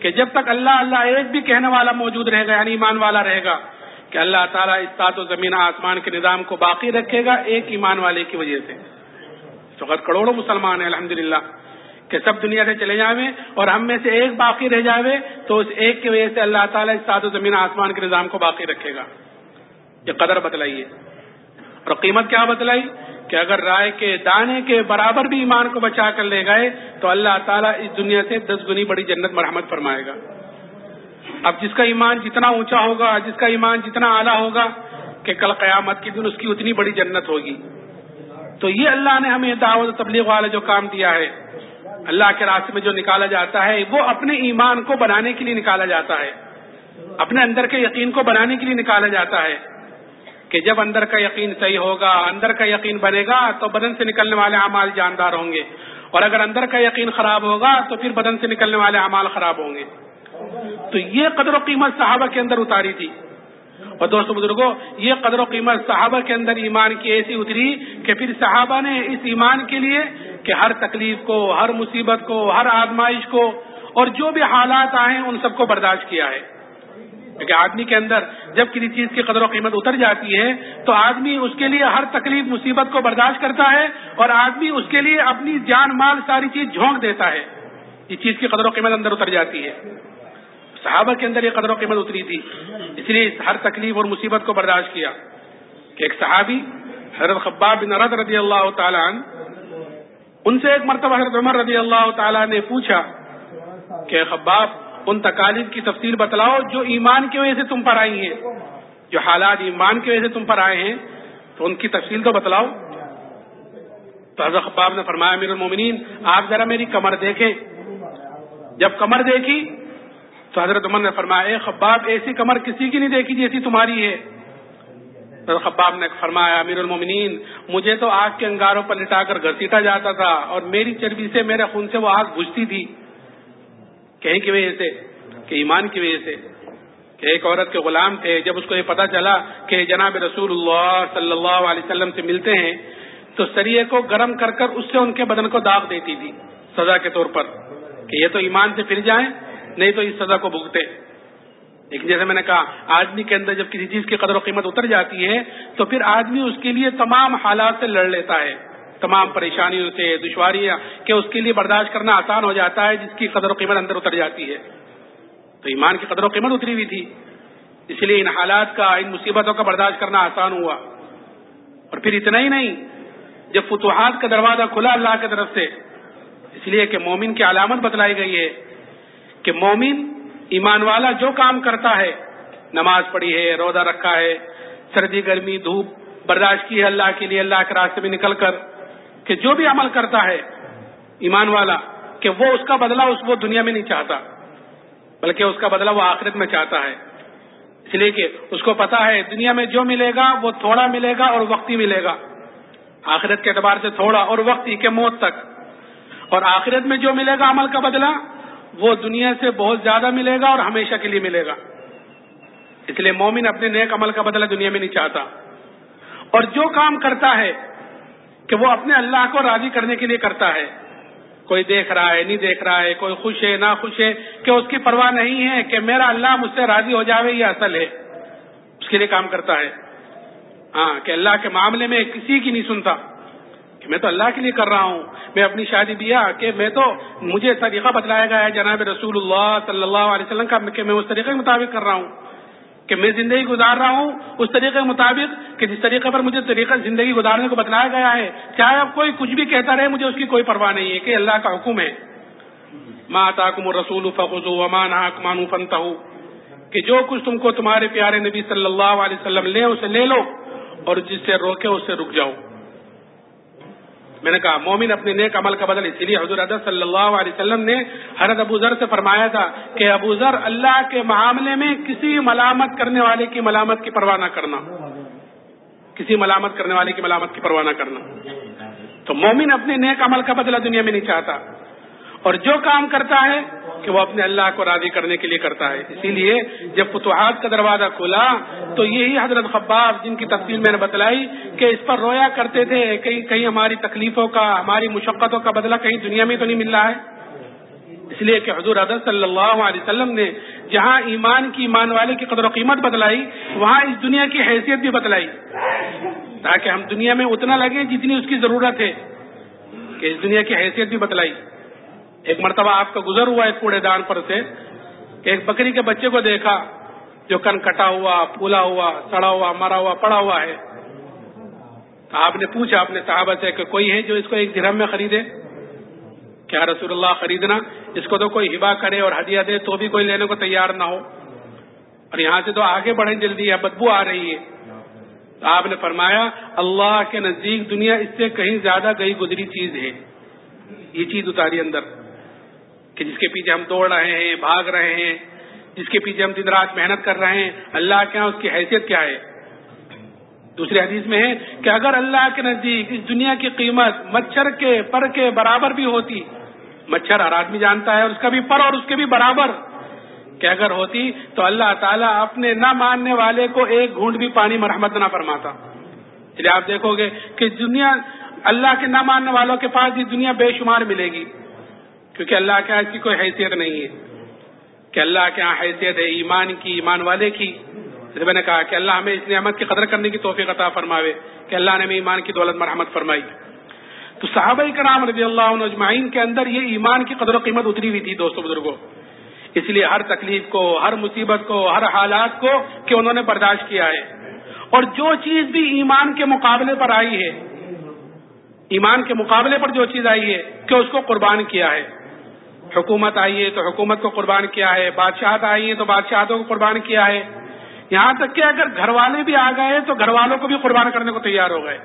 Speaker 1: کہ جب تک اللہ اللہ ایک بھی کہنے والا موجود رہے گا یعنی ایمان والا رہے گا، کہ اللہ تعالیٰ اس سات و زمین آسمان کے نظام کو باقی رکھے گا ایک ایمان والے کی وجہ سے۔ فقط کروڑوں مسلمان ہیں الحمد کہ سب دنیا سے چلے جاوے اور ہم میں سے ایک باقی رہ جاوے تو اس ایک کی وجہ سے اللہ تعالیٰ اس سات و زمین آسمان کے نظام کو باقی رکھے گا۔ یہ قدر بتلائیے۔ اور قیمت کیا بتلائی؟ کہ اگر رائے کے دانے کے برابر بھی ایمان کو بچا کر لے گئے تو اللہ تعالیٰ اس دنیا سے دس گنی بڑی جنت مرحمت فرمائے گا۔ اب جس کا ایمان جتنا اونچا ہوگا، جس کا ایمان جتنا اعلیٰ ہوگا، کہ کل قیامت کے دن اس کی اتنی بڑی جنت ہوگی۔ تو یہ اللہ نے ہمیں دعوت تبلیغ والا جو کام دیا ہے، اللہ کے راستے میں جو نکالا جاتا ہے، وہ اپنے ایمان کو بنانے کے لیے نکالا جاتا ہے۔ اپنے اندر کے یقین کو بنانے کے لیے نکالا جاتا ہے کہ جب اندر کا یقین صحیح ہوگا، اندر کا یقین بنے گا تو بدن سے نکلنے والے اعمال جاندار ہوں گے۔ اور اگر اندر کا یقین خراب ہوگا تو پھر بدن سے نکلنے والے اعمال خراب ہوں گے۔ تو یہ قدر و قیمت صحابہ کے اندر اتاری تھی۔ اور دوستوں بزرگوں یہ قدر و قیمت صحابہ کے اندر ایمان کی ایسی اتری کہ پھر صحابہ نے اس ایمان کے لیے کہ ہر تکلیف کو، ہر مصیبت کو، ہر آزمائش کو اور جو بھی حالات آئے ان سب کو برداشت کیا ہے۔ کیونکہ آدمی کے اندر جب کسی چیز کی قدر و قیمت اتر جاتی ہے تو آدمی اس کے لیے ہر تکلیف، مصیبت کو برداشت کرتا ہے اور آدمی اس کے لیے اپنی جان مال ساری چیز جھونک دیتا ہے۔ یہ چیز کی قدر و قیمت اندر اتر جاتی ہے۔ صحابہ کے اندر یہ قدر و قیمت اتری تھی۔ اس لیے ہر تکلیف اور مصیبت کو برداشت کیا۔ کہ ایک صحابی، حضرت خباب بن رد رضی اللہ تعالیٰ ان سے ایک مرتبہ حضرت عمر رضی اللہ تعالیٰ نے پوچھا کہ خباب، ان تکالیف کی تفصیل بتلاؤ جو ایمان کی وجہ سے تم پر آئی ہیں۔ جو حالات ایمان کی وجہ سے تم پر آئے ہیں، تو ان کی تفصیل تو بتلاؤ۔ تو حضرت خباب نے فرمایا امیر المومنین آپ ذرا میری کمر دیکھیں۔ جب کمر دیکھی تو حضرت عمر نے فرمایا، اے خباب، ایسی کمر کسی کی نہیں دیکھی جیسی تمہاری ہے؟ حضرت خباب نے فرمایا، امیر المومنین، مجھے تو آگ کے انگاروں پر لٹا کر گھسیٹا جاتا تھا اور میری چربی سے میرے خون سے وہ آگ بجھتی تھی۔ کہیں کی وجہ سے؟ کہ ایمان کی وجہ سے۔ کہ ایک عورت کے غلام تھے، جب اس کو یہ پتا چلا کہ جناب رسول اللہ صلی اللہ علیہ وسلم سے ملتے ہیں، تو سریے کو گرم کر کر اس سے ان کے بدن کو داغ دیتی تھی، سزا کے طور پر۔ کہ یہ تو ایمان سے پھر جائیں۔ نہیں تو اس سزا کو بھگتے لیکن جیسے میں نے کہا، آدمی کے اندر جب کسی چیز کی قدر و قیمت اتر جاتی ہے، تو پھر آدمی اس کے لیے تمام حالات سے لڑ لیتا ہے۔ تمام پریشانیوں سے، دشواریاں، کہ اس کے لیے برداشت کرنا آسان ہو جاتا ہے، جس کی قدر و قیمت اندر اتر جاتی ہے۔ تو ایمان کی قدر و قیمت اتری ہوئی تھی۔ اس لیے ان حالات کا، ان مصیبتوں کا برداشت کرنا آسان ہوا۔ اور پھر اتنا ہی نہیں، جب فتوحات کا دروازہ کھلا اللہ کی طرف سے، اس لیے کہ مومن کی علامت بتلائی گئی ہے۔ کہ مومن ایمان والا جو کام کرتا ہے، نماز پڑھی ہے، روزہ رکھا ہے، سردی، گرمی، دھوپ، برداشت کی ہے اللہ کے لیے، اللہ کے راستے میں نکل کر، کہ جو بھی عمل کرتا ہے، ایمان والا، کہ وہ اس کا بدلہ اس وہ دنیا میں نہیں چاہتا، بلکہ اس کا بدلہ وہ آخرت میں چاہتا ہے۔ اس لیے کہ اس کو پتا ہے، دنیا میں جو ملے گا، وہ تھوڑا ملے گا اور وقت ہی ملے گا۔ آخرت کے اعتبار سے تھوڑا اور وقت ہی کے موت تک۔ اور آخرت میں جو ملے گا عمل کا بدلہ وہ دنیا سے بہت زیادہ ملے گا اور ہمیشہ کے لیے ملے گا۔ اس لیے مومن اپنے نیک عمل کا بدلہ دنیا میں نہیں چاہتا۔ اور جو کام کرتا ہے کہ وہ اپنے اللہ کو راضی کرنے کے لیے کرتا ہے، کوئی دیکھ رہا ہے، نہیں دیکھ رہا ہے، کوئی خوش ہے نہ خوش ہے، کہ اس کی پرواہ نہیں ہے کہ میرا اللہ مجھ سے راضی ہو جاوے، یہ اصل ہے۔ اس کے لیے کام کرتا ہے۔ ہاں کہ اللہ کے معاملے میں کسی کی نہیں سنتا۔ میں تو اللہ کے لیے کر رہا ہوں۔ میں اپنی شادی بیا کہ میں تو، مجھے طریقہ بتلایا گیا ہے جناب رسول اللہ صلی اللہ علیہ وسلم کا، کہ میں اس طریقے کے مطابق کر رہا ہوں۔ کہ میں زندگی گزار رہا ہوں اس طریقے کے مطابق کہ جس طریقے پر مجھے طریقہ زندگی گزارنے کو بتلایا گیا ہے۔ چاہے اب کوئی کچھ بھی کہتا رہے، مجھے اس کی کوئی پرواہ نہیں ہے کہ اللہ کا حکم ہے۔ ماتا کم رسول فخو امان مانو فنتا کہ جو کچھ تم کو تمہارے پیارے نبی صلی اللہ علیہ وسلم لے، اسے لے لو اور جس سے روکے اس سے رک جاؤ۔ میں نے کہا، مومن اپنے نیک عمل کا بدل اسی لیے حضور حضرت صلی اللہ علیہ وسلم نے حضرت ابو ذر سے فرمایا تھا کہ ابو ذر اللہ کے معاملے میں کسی ملامت کرنے والے کی ملامت کی پرواہ نہ کرنا۔ کسی ملامت کرنے والے کی ملامت کی پرواہ نہ کرنا۔ تو مومن اپنے نیک عمل کا بدلہ دنیا میں نہیں چاہتا۔ اور جو کام کرتا ہے کہ وہ اپنے اللہ کو راضی کرنے کے لیے کرتا ہے۔ اسی لیے جب فتوحات کا دروازہ کھلا تو یہی حضرت خباب جن کی تفصیل میں نے بتلائی کہ اس پر رویا کرتے تھے کہیں کہیں ہماری تکلیفوں کا، ہماری مشقتوں کا بدلہ کہیں دنیا میں تو نہیں مل رہا ہے۔ اس لیے کہ حضور حضرت صلی اللہ علیہ وسلم نے جہاں ایمان کی ایمان والے کی قدر و قیمت بدلائی وہاں اس دنیا کی حیثیت بھی بتلائی۔ تاکہ ہم دنیا میں اتنا لگے جتنی اس کی ضرورت ہے کہ اس دنیا کی حیثیت بھی بتلائی۔ ایک مرتبہ آپ کا گزر ہوا ایک کوڑے دان پر سے کہ ایک بکری کے بچے کو دیکھا جو کن کٹا ہوا، پھولا ہوا، سڑا ہوا، مرا ہوا، پڑا ہوا ہے۔ آپ نے پوچھا اپنے صحابہ سے کہ کوئی ہے جو اس کو ایک درہم میں خریدے؟ کیا رسول اللہ خریدنا؟ اس کو تو کوئی ہبا کرے اور ہدیہ دے تو بھی کوئی لینے کو تیار نہ ہو۔ اور یہاں سے تو آگے بڑھیں جلدی ہے بدبو آ رہی ہے۔ تو آپ نے فرمایا، اللہ کے نزدیک دنیا اس سے کہیں زیادہ گئی گزری چیز ہے۔ یہ چیز اتاری اندر۔ کہ جس کے پیچھے ہم دوڑ رہے ہیں، بھاگ رہے ہیں، جس کے پیچھے ہم دن رات محنت کر رہے ہیں، اللہ کے ہاں اس کی حیثیت کیا ہے؟ دوسری حدیث میں ہے کہ اگر اللہ کے نزدیک اس دنیا کی قیمت مچھر کے، پر کے برابر بھی ہوتی، مچھر ہر آدمی جانتا ہے اس کا بھی پر اور اس کے بھی برابر۔ کہ اگر ہوتی تو اللہ تعالیٰ اپنے نہ ماننے والے کو ایک گھونٹ بھی پانی مرحمت نہ فرماتا۔ اس آپ دیکھو گے کہ دنیا، اللہ کے نہ ماننے والوں کے پاس یہ دنیا بے شمار ملے گی۔ کیونکہ اللہ کے یہاں کی کوئی حیثیت نہیں ہے۔ کہ اللہ کے یہاں حیثیت ہے ایمان کی، ایمان والے کی۔ جیسے میں نے کہا کہ اللہ ہمیں اس نعمت کی قدر کرنے کی توفیق عطا فرماوے۔ کہ اللہ نے ہمیں ایمان کی دولت مرحمت فرمائی۔ تو صحابہ کرام رضی اللہ عنہ اجمعین کے اندر یہ ایمان کی قدر و قیمت اتری ہوئی تھی دوستوں بزرگوں اس لیے ہر تکلیف کو، ہر مصیبت کو، ہر حالات کو کہ انہوں نے برداشت کیا ہے۔ اور جو چیز بھی ایمان کے مقابلے پر آئی ہے، ایمان کے مقابلے پر جو چیز آئی ہے، کہ اس کو قربان کیا ہے۔ حکومت آئی ہے تو حکومت کو قربان کیا ہے، بادشاہت آئی ہے تو بادشاہتوں کو قربان کیا ہے۔ یہاں تک کہ اگر گھر والے بھی آ گئے تو گھر والوں کو بھی قربان کرنے کو تیار ہو گئے۔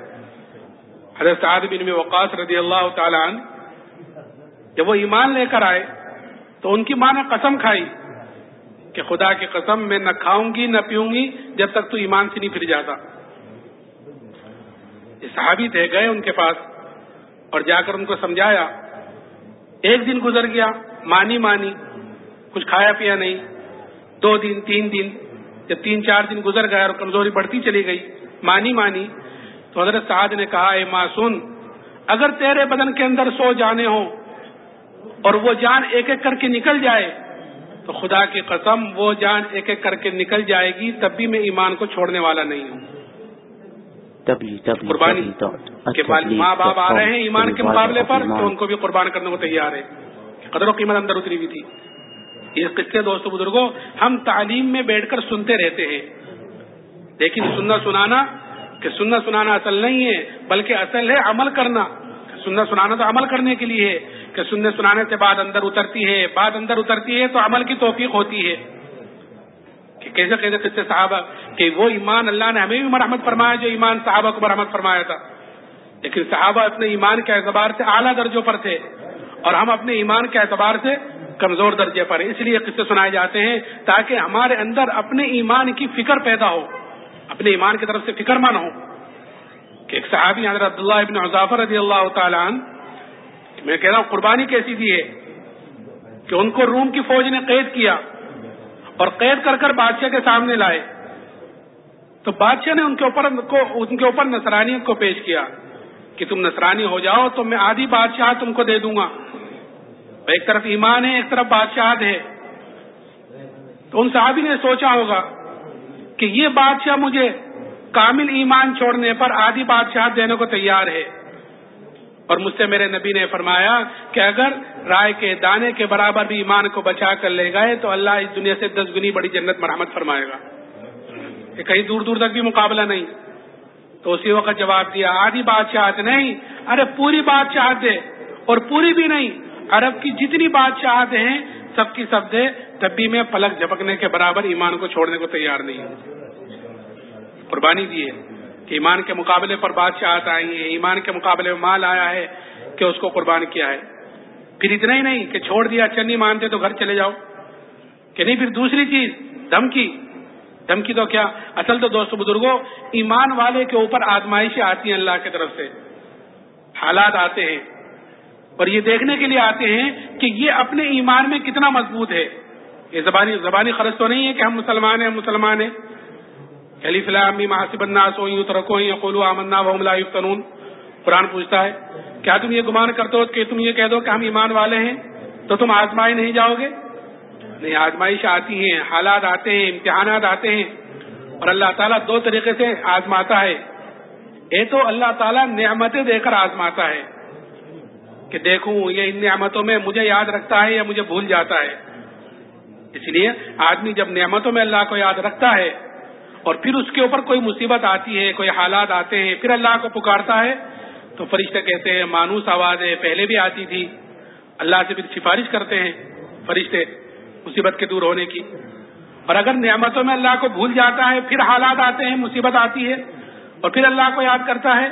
Speaker 1: حضرت سعد بن وقاص رضی اللہ تعالیٰ عنہ جب وہ ایمان لے کر آئے تو ان کی ماں نے قسم کھائی کہ خدا کی قسم میں نہ کھاؤں گی، نہ پیوں گی، جب تک تو ایمان سے نہیں پھر جاتا۔ صحابی تھے، گئے ان کے پاس اور جا کر ان کو سمجھایا ایک دن گزر گیا، مانی مانی، کچھ کھایا پیا نہیں۔ دو دن، تین دن، جب تین چار دن گزر گئے اور کمزوری بڑھتی چلی گئی، مانی مانی، تو حضرت سعد نے کہا، اے معصون اگر تیرے بدن کے اندر سو جانے ہوں اور وہ جان ایک ایک کر کے نکل جائے، تو خدا کی قسم، وہ جان ایک ایک کر کے نکل جائے گی، تب بھی میں ایمان کو چھوڑنے والا نہیں ہوں۔ قربانی کے ماں باپ آ رہے ہیں ایمان کے مقابلے پر تو ان کو بھی قربان کرنے کو تیار ہے۔ قدر و قیمت اندر اتری ہوئی تھی۔ یہ قصے دوستوں بزرگوں ہم تعلیم میں بیٹھ کر سنتے رہتے ہیں۔ لیکن سننا سنانا کہ سننا سنانا اصل نہیں ہے، بلکہ اصل ہے عمل کرنا۔ سننا سنانا تو عمل کرنے کے لیے ہے۔ کہ سننے سنانے سے بات اندر اترتی ہے بات اندر اترتی ہے تو عمل کی توفیق ہوتی ہے۔ کہ کیسے کیسے قصے صحابہ کہ وہ ایمان اللہ نے ہمیں بھی مرحمت فرمایا جو ایمان صحابہ کو مرحمت فرمایا تھا۔ لیکن صحابہ اپنے ایمان کے اعتبار سے اعلیٰ درجوں پر تھے اور ہم اپنے ایمان کے اعتبار سے کمزور درجے پر اس لیے قصے سنائے جاتے ہیں تاکہ ہمارے اندر اپنے ایمان کی فکر پیدا ہو، اپنے ایمان کی طرف سے فکر مند ہو۔ کہ ایک صحابی حضرت عبداللہ ابن عظافر رضی اللہ تعالیٰ عنہ، میں کہہ رہا ہوں، قربانی کیسی دی ہے کہ ان کو روم کی فوج نے قید کیا۔ اور قید کر کر بادشاہ کے سامنے لائے۔ تو بادشاہ نے ان کے اوپر ان کے اوپر نصرانیت کو پیش کیا کہ تم نصرانی ہو جاؤ، تو میں آدھی بادشاہ تم کو دے دوں گا۔ ایک طرف ایمان ہے، ایک طرف بادشاہ ہے۔ تو ان صحابی نے سوچا ہوگا کہ یہ بادشاہ مجھے کامل ایمان چھوڑنے پر آدھی بادشاہ دینے کو تیار ہے۔ اور مجھ سے میرے نبی نے فرمایا کہ اگر رائے کے دانے کے برابر بھی ایمان کو بچا کر لے گئے تو اللہ اس دنیا سے دس گنی بڑی جنت مرحمت فرمائے گا۔ کہ کہیں دور دور تک بھی مقابلہ نہیں۔ تو اسی وقت جواب دیا، آدھی بادشاہت نہیں، ارے پوری بادشاہت دے۔ اور پوری بھی نہیں، عرب کی جتنی بادشاہت ہیں، سب کی سب دے۔ تب بھی میں پلک جھپکنے کے برابر ایمان کو چھوڑنے کو تیار نہیں ہوں۔ قربانی دی ہے کہ ایمان کے مقابلے پر بادشاہت آئی ہیں، ایمان کے مقابلے میں مال آیا ہے کہ اس کو قربان کیا ہے۔ پھر اتنا ہی نہیں کہ چھوڑ دیا اچھا نہیں مانتے تو گھر چلے جاؤ۔ کہ نہیں، پھر دوسری چیز، دھمکی۔ دھمکی تو کیا؟ اصل تو دوست بزرگوں ایمان والے کے اوپر آزمائشیں آتی ہیں اللہ کی طرف سے۔ حالات آتے ہیں۔ اور یہ دیکھنے کے لیے آتے ہیں کہ یہ اپنے ایمان میں کتنا مضبوط ہے۔ یہ زبانی زبانی خرچ تو نہیں ہے کہ ہم مسلمان ہیں ہم مسلمان ہیں۔ علی فلاح محاسب الناس ہو یوں ترکو یقولو آمنا وهم لا یفتنون۔ قرآن پوچھتا ہے، کیا تم یہ گمان کرتے ہو کہ تم یہ کہہ دو کہ ہم ایمان والے ہیں؟ تو تم آزمائی نہیں جاؤ گے؟ نہیں، آزمائش آتی ہیں، حالات آتے ہیں، امتحانات آتے ہیں۔ اور اللہ تعالیٰ دو طریقے سے آزماتا ہے۔ اے تو اللہ تعالیٰ نعمتیں دے کر آزماتا ہے کہ دیکھوں، یہ ان نعمتوں میں مجھے یاد رکھتا ہے یا مجھے بھول جاتا ہے؟ اس لیے آدمی جب نعمتوں میں اللہ کو یاد رکھتا ہے اور پھر اس کے اوپر کوئی مصیبت آتی ہے، کوئی حالات آتے ہیں، پھر اللہ کو پکارتا ہے، تو فرشتے کہتے ہیں، مانوس آوازیں پہلے بھی آتی تھی۔ اللہ سے پھر سفارش کرتے ہیں فرشتے مصیبت کے دور ہونے کی۔ اور اگر نعمتوں میں اللہ کو بھول جاتا ہے، پھر حالات آتے ہیں، مصیبت آتی ہے، اور پھر اللہ کو یاد کرتا ہے،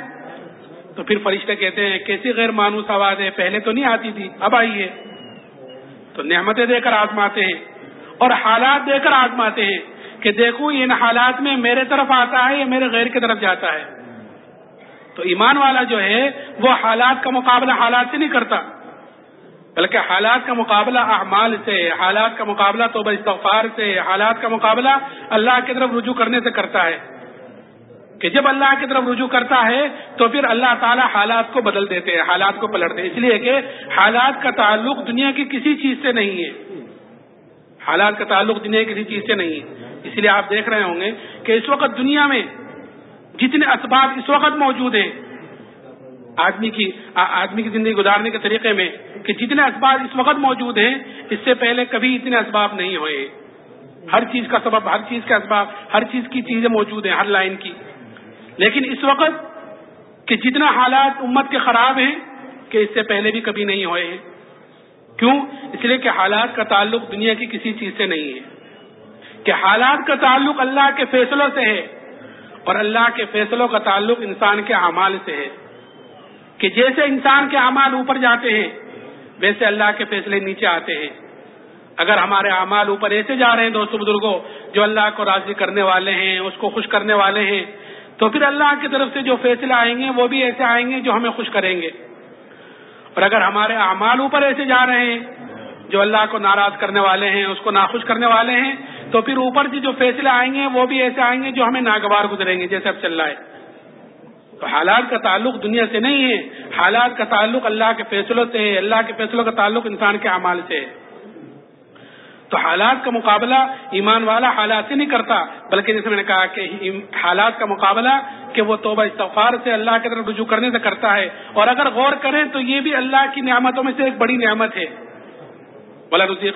Speaker 1: تو پھر فرشتے کہتے ہیں، کیسی غیر مانوس آوازیں پہلے تو نہیں آتی تھی، اب آئی ہے۔ تو نعمتیں دے کر آزماتے ہیں، اور حالات دے کر آزماتے ہیں۔ کہ دیکھو ان حالات میں میرے طرف آتا ہے یا میرے غیر کی طرف جاتا ہے؟ تو ایمان والا جو ہے وہ حالات کا مقابلہ حالات سے نہیں کرتا۔ بلکہ حالات کا مقابلہ اعمال سے، حالات کا مقابلہ تو استغفار سے، حالات کا مقابلہ اللہ کی طرف رجوع کرنے سے کرتا ہے۔ کہ جب اللہ کی طرف رجوع کرتا ہے تو پھر اللہ تعالی حالات کو بدل دیتے ہیں، حالات کو پلٹتے ہیں۔ اس لیے کہ حالات کا تعلق دنیا کی کسی چیز سے نہیں ہے۔ حالات کا تعلق دنیا کی کسی چیز سے نہیں ہے۔ اس لیے آپ دیکھ رہے ہوں گے کہ اس وقت دنیا میں جتنے اسباب اس وقت موجود ہیں، آدمی کی آدمی کی زندگی گزارنے کے طریقے میں کہ جتنے اسباب اس وقت موجود ہیں، اس سے پہلے کبھی اتنے اسباب نہیں ہوئے۔ ہر چیز کا سبب، ہر چیز کا اسباب، ہر چیز کی چیزیں موجود ہیں، ہر لائن کی۔ لیکن اس وقت کہ جتنا حالات امت کے خراب ہیں کہ اس سے پہلے بھی کبھی نہیں ہوئے ہیں۔ کیوں؟ اس لیے کہ حالات کا تعلق دنیا کی کسی چیز سے نہیں ہے۔ کہ حالات کا تعلق اللہ کے فیصلوں سے ہے اور اللہ کے فیصلوں کا تعلق انسان کے اعمال سے ہے۔ کہ جیسے انسان کے اعمال اوپر جاتے ہیں، ویسے اللہ کے فیصلے نیچے آتے ہیں۔ اگر ہمارے اعمال اوپر ایسے جا رہے ہیں دوستوں بزرگوں جو اللہ کو راضی کرنے والے ہیں، اس کو خوش کرنے والے ہیں، تو پھر اللہ کی طرف سے جو فیصلے آئیں گے، وہ بھی ایسے آئیں گے جو ہمیں خوش کریں گے۔ اور اگر ہمارے اعمال اوپر ایسے جا رہے ہیں، جو اللہ کو ناراض کرنے والے ہیں، اس کو ناخوش کرنے والے ہیں تو پھر اوپر سے جو فیصلے آئیں گے، وہ بھی ایسے آئیں گے جو ہمیں ناگوار گزریں گے، جیسے اب چل رہا ہے۔ تو حالات کا تعلق دنیا سے نہیں ہے۔ حالات کا تعلق اللہ کے فیصلوں سے ہے۔ اللہ کے فیصلوں کا تعلق انسان کے اعمال سے ہے۔ تو حالات کا مقابلہ ایمان والا حالات سے نہیں کرتا، بلکہ جیسے میں نے کہا کہ حالات کا مقابلہ کہ وہ توبہ استغفار سے اللہ کی طرف رجوع کرنے سے کرتا ہے۔ اور اگر غور کریں تو یہ بھی اللہ کی نعمتوں میں سے ایک بڑی نعمت ہے۔ بلا رسی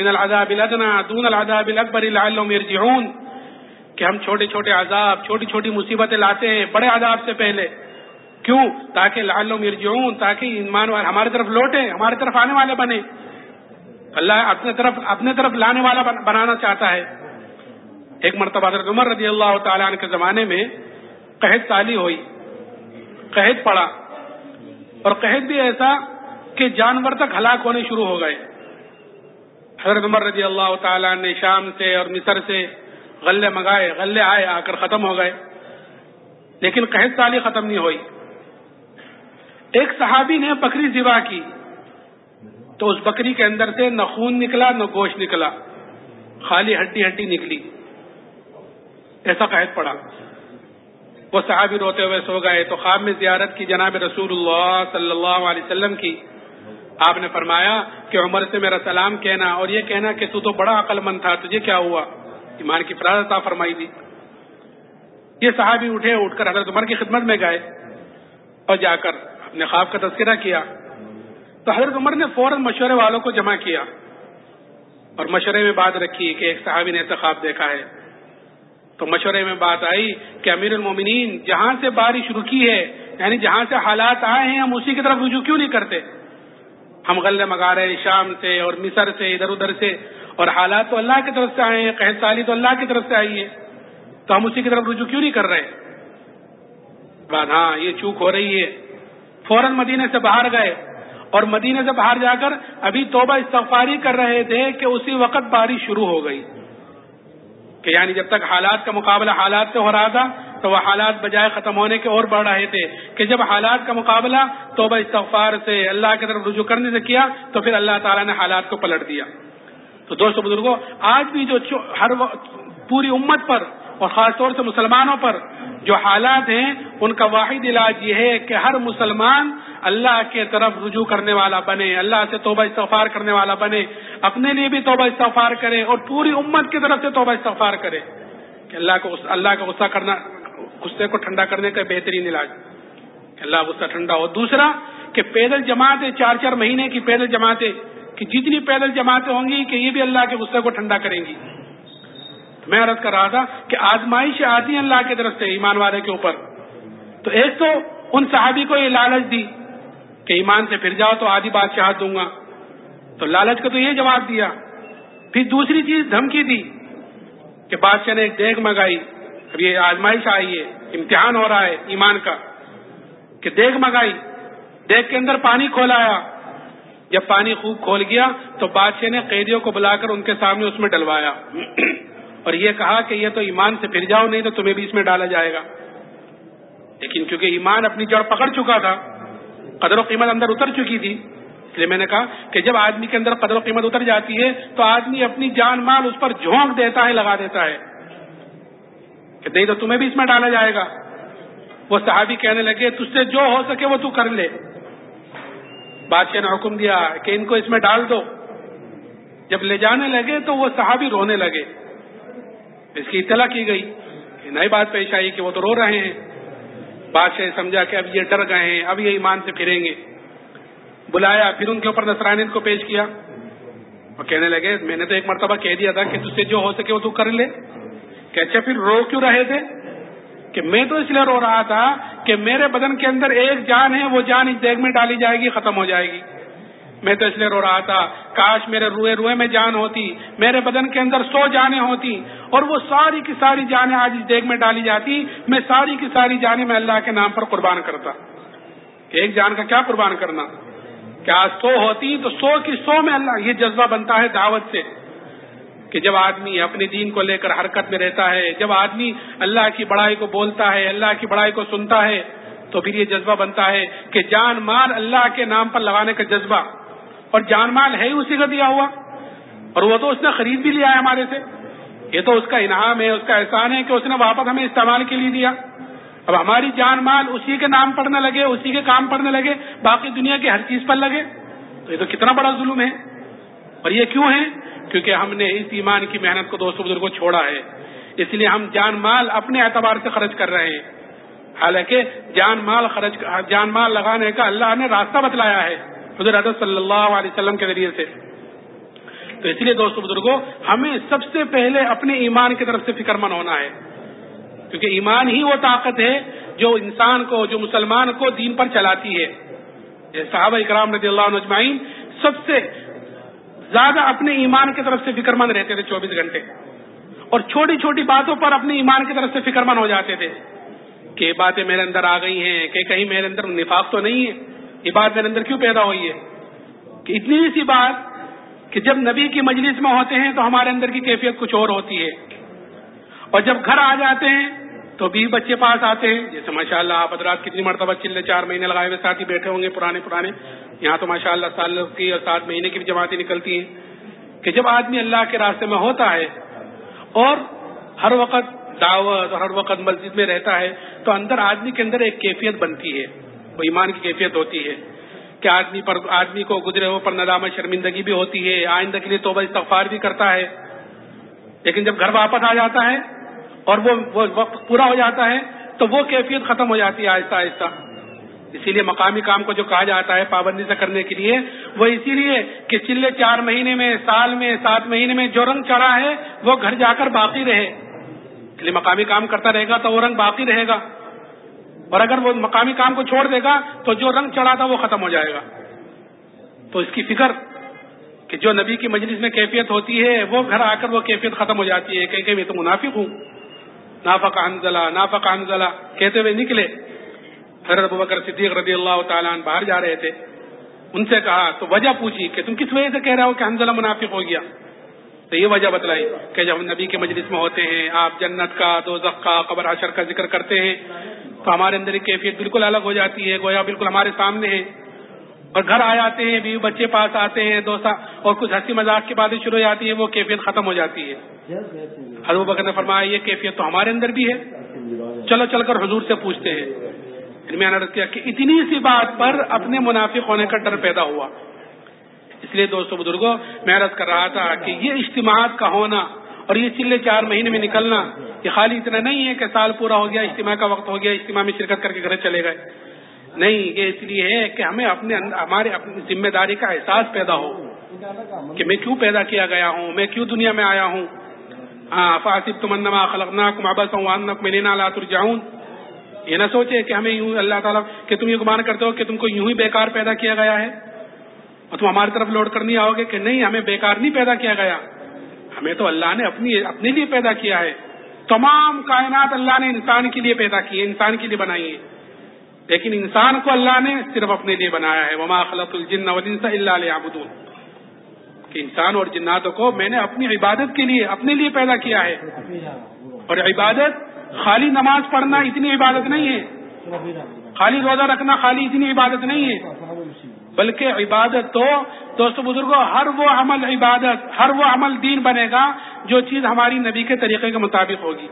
Speaker 1: من العذاب الادنا دون العذاب الاکبر لعلهم يرجعون. کہ ہم چھوٹے چھوٹے عذاب، چھوٹی چھوٹی مصیبتیں لاتے ہیں بڑے عذاب سے پہلے. کیوں؟ تاکہ لعلهم يرجعون، تاکہ ایمان والے ہماری طرف لوٹے ہماری طرف آنے والے بنے اللہ اپنے طرف اپنے طرف لانے والا بنانا چاہتا ہے. ایک مرتبہ حضرت عمر رضی اللہ تعالیٰ عنہ کے زمانے میں قحط تالی ہوئی. قحط پڑا. اور قحط بھی ایسا کہ جانور تک ہلاک ہونے شروع ہو گئے. حضرت عمر رضی اللہ تعالیٰ نے شام سے اور مصر سے غلے منگائے، غلے آئے، آ کر ختم ہو گئے۔ لیکن قحط تالی ختم نہیں ہوئی۔ ایک صحابی نے بکری ذبح کی۔ تو اس بکری کے اندر سے نہ خون نکلا، نہ گوشت نکلا۔ خالی ہڈی ہڈی نکلی۔ ایسا قید پڑا۔ وہ صحابی روتے ہوئے سو گئے۔ تو خواب میں زیارت کی جناب رسول اللہ صلی اللہ علیہ وسلم کی۔ آپ نے فرمایا کہ عمر سے میرا سلام کہنا اور یہ کہنا کہ تو تو بڑا عقل مند تھا، تجھے کیا ہوا؟ ایمان کی فرازت فرمائی دی۔ یہ صحابی اٹھے، اٹھ کر حضرت عمر کی خدمت میں گئے اور جا کر اپنے خواب کا تذکرہ کیا۔ تو حضرت عمر نے فوراً مشورے والوں کو جمع کیا اور مشورے میں بات رکھی کہ ایک صحابی نے ایسا خواب دیکھا ہے۔ تو مشورے میں بات آئی کہ امیر المومنین، جہاں سے بارش رکی ہے یعنی جہاں سے حالات آئے ہیں، ہم اسی کی طرف رجوع کیوں نہیں کرتے؟ ہم غلے مگا رہے ہیں شام سے اور مصر سے، ادھر ادھر سے، اور حالات تو اللہ کی طرف سے آئے ہیں قحط سالی تو اللہ کی طرف سے آئی ہے۔ تو ہم اسی کی طرف رجوع کیوں نہیں کر رہے؟ بات ہاں یہ چوک ہو رہی ہے۔ فوراً مدینے سے باہر گئے، اور مدینے سے باہر جا کر ابھی توبہ استغفاری کر رہے تھے کہ اسی وقت بارش شروع ہو گئی۔ کہ یعنی جب تک حالات کا مقابلہ حالات سے ہو رہا تھا تو وہ حالات بجائے ختم ہونے کے اور بڑھ رہے تھے کہ جب حالات کا مقابلہ توبہ استغفار سے اللہ کی طرف رجوع کرنے سے کیا تو پھر اللہ تعالیٰ نے حالات کو پلٹ دیا۔ تو دوستوں بزرگوں آج بھی جو ہر پوری امت پر اور خاص طور سے مسلمانوں پر جو حالات ہیں، ان کا واحد علاج یہ ہے کہ ہر مسلمان اللہ کے طرف رجوع کرنے والا بنے، اللہ سے توبہ استغفار کرنے والا بنے، اپنے لیے بھی توبہ استغفار کرے اور پوری امت کی طرف سے توبہ استغفار کرے کہ اللہ کو اللہ کا غصہ کرنا غصے کو ٹھنڈا کرنے کا بہترین علاج۔ اللہ غصہ ٹھنڈا ہو۔ دوسرا، کہ پیدل جماعتیں، چار چار مہینے کی پیدل جماعتیں، کہ جتنی پیدل جماعتیں ہوں گی، کہ یہ بھی اللہ کے غصے کو ٹھنڈا کریں گی۔ میں عرض کر رہا تھا کہ آزمائش آتی ہے اللہ کی طرف سے، ایمان والے کے اوپر۔ تو ایک تو ان صحابی کو یہ لالچ دی کہ ایمان سے پھر جاؤ تو آدھی بادشاہ دوں گا۔ تو لالچ کو تو یہ جواب دیا۔ پھر دوسری چیز دھمکی دی کہ بادشاہ نے ایک دیگ منگائی۔ اب یہ آزمائش آئی ہے، امتحان ہو رہا ہے ایمان کا۔ کہ دیگ منگائی دیگ کے اندر پانی کھولایا۔ جب پانی خوب کھول گیا تو بادشاہ نے قیدیوں کو بلا کر ان کے سامنے اس میں ڈلوایا۔ اور یہ کہا کہ یہ تو ایمان سے پھر جاؤ، نہیں تو تمہیں بھی اس میں ڈالا جائے گا۔ لیکن کیونکہ ایمان اپنی جڑ پکڑ چکا تھا، قدر و قیمت اندر اتر چکی تھی۔ اس لیے میں نے کہا کہ جب آدمی کے اندر قدر و قیمت اتر جاتی ہے تو آدمی اپنی جان مال اس پر جھونک دیتا ہے، لگا دیتا ہے۔ کہ نہیں تو تمہیں بھی اس میں ڈالا جائے گا۔ وہ صحابی کہنے لگے تج سے جو ہو سکے وہ تو کر لے۔ بادشاہ نے حکم دیا کہ ان کو اس میں ڈال دو۔ جب لے جانے لگے تو وہ صحابی رونے لگے۔ اس کی اطلاع کی گئی۔ کہ نئی بات پیش آئی کہ وہ تو رو رہے ہیں۔ بادشاہ سمجھا کہ اب یہ ڈر گئے ہیں، اب یہ ایمان سے پھریں گے۔ بلایا، پھر ان کے اوپر نسرانیت کو پیش کیا۔ اور کہنے لگے، میں نے تو ایک مرتبہ کہہ دیا تھا کہ تجھ سے جو ہو سکے وہ تو کر لے۔ کہ اچھا پھر رو کیوں رہے تھے؟ کہ میں تو اس لیے رو رہا تھا کہ میرے بدن کے اندر ایک جان ہے، وہ جان اس دیگ میں ڈالی جائے گی، ختم ہو جائے گی۔ میں تو اس لیے رو رہا تھا۔ کاش میرے روئے روئے میں جان ہوتی، میرے بدن کے اندر سو جانیں ہوتی اور وہ ساری کی ساری جانیں آج اس دیگ میں ڈالی جاتی۔ میں ساری کی ساری جانیں میں اللہ کے نام پر قربان کرتا۔ ایک جان کا کیا قربان کرنا؟ کیا سو ہوتی تو سو کی سو میں اللہ، یہ جذبہ بنتا ہے دعوت سے۔ کہ جب آدمی اپنے دین کو لے کر حرکت میں رہتا ہے، جب آدمی اللہ کی بڑائی کو بولتا ہے، اللہ کی بڑائی کو سنتا ہے، تو پھر یہ جذبہ بنتا ہے کہ جان مال اللہ کے نام پر لگانے کا جذبہ۔ اور جان مال ہے ہی اسی کا دیا ہوا۔ اور وہ تو اس نے خرید بھی لیا ہے ہمارے سے۔ یہ تو اس کا انعام ہے، اس کا احسان ہے کہ اس نے واپس ہمیں استعمال کے لیے دیا۔ اب ہماری جان مال اسی کے نام پڑنے لگے، اسی کے کام پڑنے لگے، باقی دنیا کی ہر چیز پر لگے۔ تو یہ تو کتنا بڑا ظلم ہے۔ اور یہ کیوں ہے؟ کیونکہ ہم نے اس ایمان کی محنت کو دوستوں بزرگوں کو چھوڑا ہے۔ اس لیے ہم جان مال اپنے اعتبار سے خرچ کر رہے ہیں۔ حالانکہ جان مال خرچ جان مال لگانے کا اللہ نے راستہ بتلایا ہے حضرت صلی اللہ علیہ وسلم کے ذریعے سے۔ تو اس لیے دوستوں بزرگوں، ہمیں سب سے پہلے اپنے ایمان کی طرف سے فکر مند ہونا ہے۔ کیونکہ ایمان ہی وہ طاقت ہے جو انسان کو، جو مسلمان کو دین پر چلاتی ہے۔ صحابہ اکرام رضی اللہ عنہ سب سے زیادہ اپنے ایمان کی طرف سے فکر مند رہتے تھے چوبیس گھنٹے۔ اور چھوٹی چھوٹی باتوں پر اپنے ایمان کی طرف سے فکر مند ہو جاتے تھے۔ کہ یہ باتیں میرے اندر آ گئی ہیں، کہ کہیں میرے اندر نفاق تو نہیں ہے؟ یہ بات میرے اندر کیوں پیدا ہوئی ہے؟ کہ اتنی سی بات کہ جب نبی کی مجلس میں ہوتے ہیں تو ہمارے اندر کی کیفیت کچھ اور ہوتی ہے۔ اور جب گھر آ جاتے ہیں تو بھی بچے پاس آتے ہیں۔ جیسے ماشاء اللہ آپ حضرات کتنی مرتبہ چلے چار مہینے لگائے ہوئے ساتھ ہی بیٹھے ہوں گے پرانے پرانے۔ یہاں تو ماشاء اللہ سال کی اور سات مہینے کی بھی جماعتیں نکلتی ہیں کہ جب آدمی اللہ کے راستے میں ہوتا ہے اور ہر وقت دعوت اور ہر وقت مسجد میں رہتا ہے، تو اندر آدمی کے اندر ایک کیفیت بنتی ہے، وہ ایمان کی کیفیت ہوتی ہے کہ آدمی پر، آدمی کو گزرے ہو پر ندامہ شرمندگی بھی ہوتی ہے، آئندہ کے لیے توبہ استغفار بھی کرتا ہے۔ لیکن جب گھر واپس آ جاتا ہے اور وہ وقت پورا ہو جاتا ہے، تو وہ کیفیت ختم ہو جاتی ہے آہستہ آہستہ۔ اسی لیے مقامی کام کو جو کہا جاتا ہے پابندی سے کرنے کے لیے، وہ اسی لیے کہ چلے چار مہینے میں، سال میں، سات مہینے میں جو رنگ چڑھا ہے، وہ گھر جا کر باقی رہے۔ اس لیے مقامی کام کرتا رہے گا تو وہ رنگ باقی رہے گا۔ اور اگر وہ مقامی کام کو چھوڑ دے گا، تو جو رنگ چڑھا تھا وہ ختم ہو جائے گا۔ تو اس کی فکر کہ جو نبی کی مجلس میں کیفیت ہوتی ہے، وہ گھر آ کر وہ کیفیت ختم ہو جاتی ہے۔ کہ میں تو منافق ہوں۔ نافق انزلہ نافق انزلہ، کہتے ہوئے نکلے۔ حضرت بکر صدیق رضی اللہ تعالیٰ باہر جا رہے تھے۔ ان سے کہا، تو وجہ پوچھی کہ تم کس وجہ سے کہہ رہے ہو کہ حنزلہ منافق ہو گیا؟ تو یہ وجہ بتلائی کہ جب ہم نبی کے مجلس میں ہوتے ہیں، آپ جنت کا دو کا، قبر عشر کا ذکر کرتے ہیں، تو ہمارے اندر ایک کیفیت بالکل الگ ہو جاتی ہے، گویا بالکل ہمارے سامنے ہے۔ اور گھر آ جاتے ہیں، بیوی بچے پاس آتے ہیں دوستا اور کچھ ہنسی مذاق کی باتیں شروع ہو جاتی ہے وہ کیفیت ختم ہو جاتی ہے۔ حضرت بکر نے فرمایا، یہ کیفیت تو ہمارے اندر بھی ہے۔ چلو، چل کر حضور سے پوچھتے ہیں۔ کیا کہ اتنی سی بات پر اپنے منافق ہونے کا ڈر پیدا ہوا۔ اس لیے دوستوں بزرگوں میں عرض کر رہا تھا کہ یہ اجتماعات کا ہونا اور یہ چلے چار مہینے میں نکلنا یہ خالی اتنا نہیں ہے کہ سال پورا ہو گیا، اجتماع کا وقت ہو گیا، اجتماع میں شرکت کر کے گھر چلے گئے۔ نہیں، یہ اس لیے ہے کہ ہمیں اپنے ہمارے اپنی ذمہ داری کا احساس پیدا ہو کہ میں کیوں پیدا کیا گیا ہوں، میں کیوں دنیا میں آیا ہوں۔ ہاں فاصف تمنا خلقنا کم آبا سوان میں لاتر جاؤں یہ نہ سوچے کہ ہمیں یوں اللہ تعالیٰ کہ تم یہ گمان کرتے ہو کہ تم کو یوں ہی بیکار پیدا کیا گیا ہے اور تم ہماری طرف لوٹ کر نہیں آؤ گے کہ نہیں، ہمیں بیکار نہیں پیدا کیا گیا۔ ہمیں تو اللہ نے اپنی، اپنے لیے پیدا کیا ہے۔ تمام کائنات اللہ نے انسان کے لیے پیدا کی ہے، انسان کے لیے بنائی ہے۔ لیکن انسان کو اللہ نے صرف اپنے لیے بنایا ہے۔ وما خلط الجن اللہ علیہ کہ انسان اور جناتوں کو میں نے اپنی عبادت کے لیے، اپنے لیے پیدا کیا ہے۔ اور عبادت خالی نماز پڑھنا اتنی عبادت نہیں ہے۔ خالی روزہ رکھنا خالی اتنی عبادت نہیں ہے۔ بلکہ عبادت تو، دوست بزرگوں ہر وہ عمل عبادت، ہر وہ عمل دین بنے گا جو چیز ہماری نبی کے طریقے کے مطابق ہوگی۔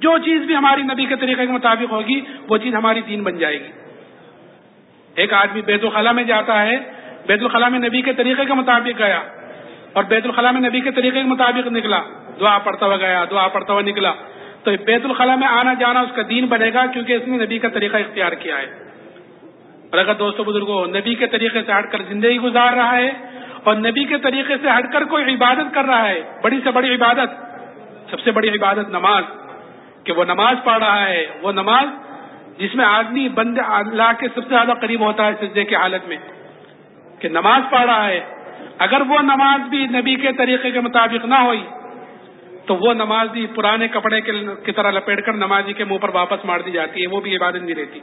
Speaker 1: جو چیز بھی ہماری نبی کے طریقے کے مطابق ہوگی، وہ چیز ہماری دین بن جائے گی۔ ایک آدمی بیت الخلاء میں جاتا ہے، بیت الخلاء میں نبی کے طریقے کے مطابق گیا اور بیت الخلاء میں نبی کے طریقے کے مطابق نکلا۔ دعا پڑھتا ہوا گیا، دعا پڑھتا ہوا نکلا۔ تو بیت الخلاء میں آنا جانا اس کا دین بنے گا کیونکہ اس نے نبی کا طریقہ اختیار کیا ہے۔ اور اگر دوستوں بزرگوں نبی کے طریقے سے ہٹ کر زندگی گزار رہا ہے اور نبی کے طریقے سے ہٹ کر کوئی عبادت کر رہا ہے، بڑی سے بڑی عبادت، سب سے بڑی عبادت نماز، کہ وہ نماز پڑھ رہا ہے، وہ نماز جس میں آدمی بند اللہ کے سب سے زیادہ قریب ہوتا ہے سجدے کی حالت میں، کہ نماز پڑھ رہا ہے۔ اگر وہ نماز بھی نبی کے طریقے کے مطابق نہ ہوئی تو وہ نماز بھی پرانے کپڑے کی طرح لپیٹ کر نمازی کے منہ پر واپس مار دی جاتی ہے، وہ بھی عبادت نہیں رہتی۔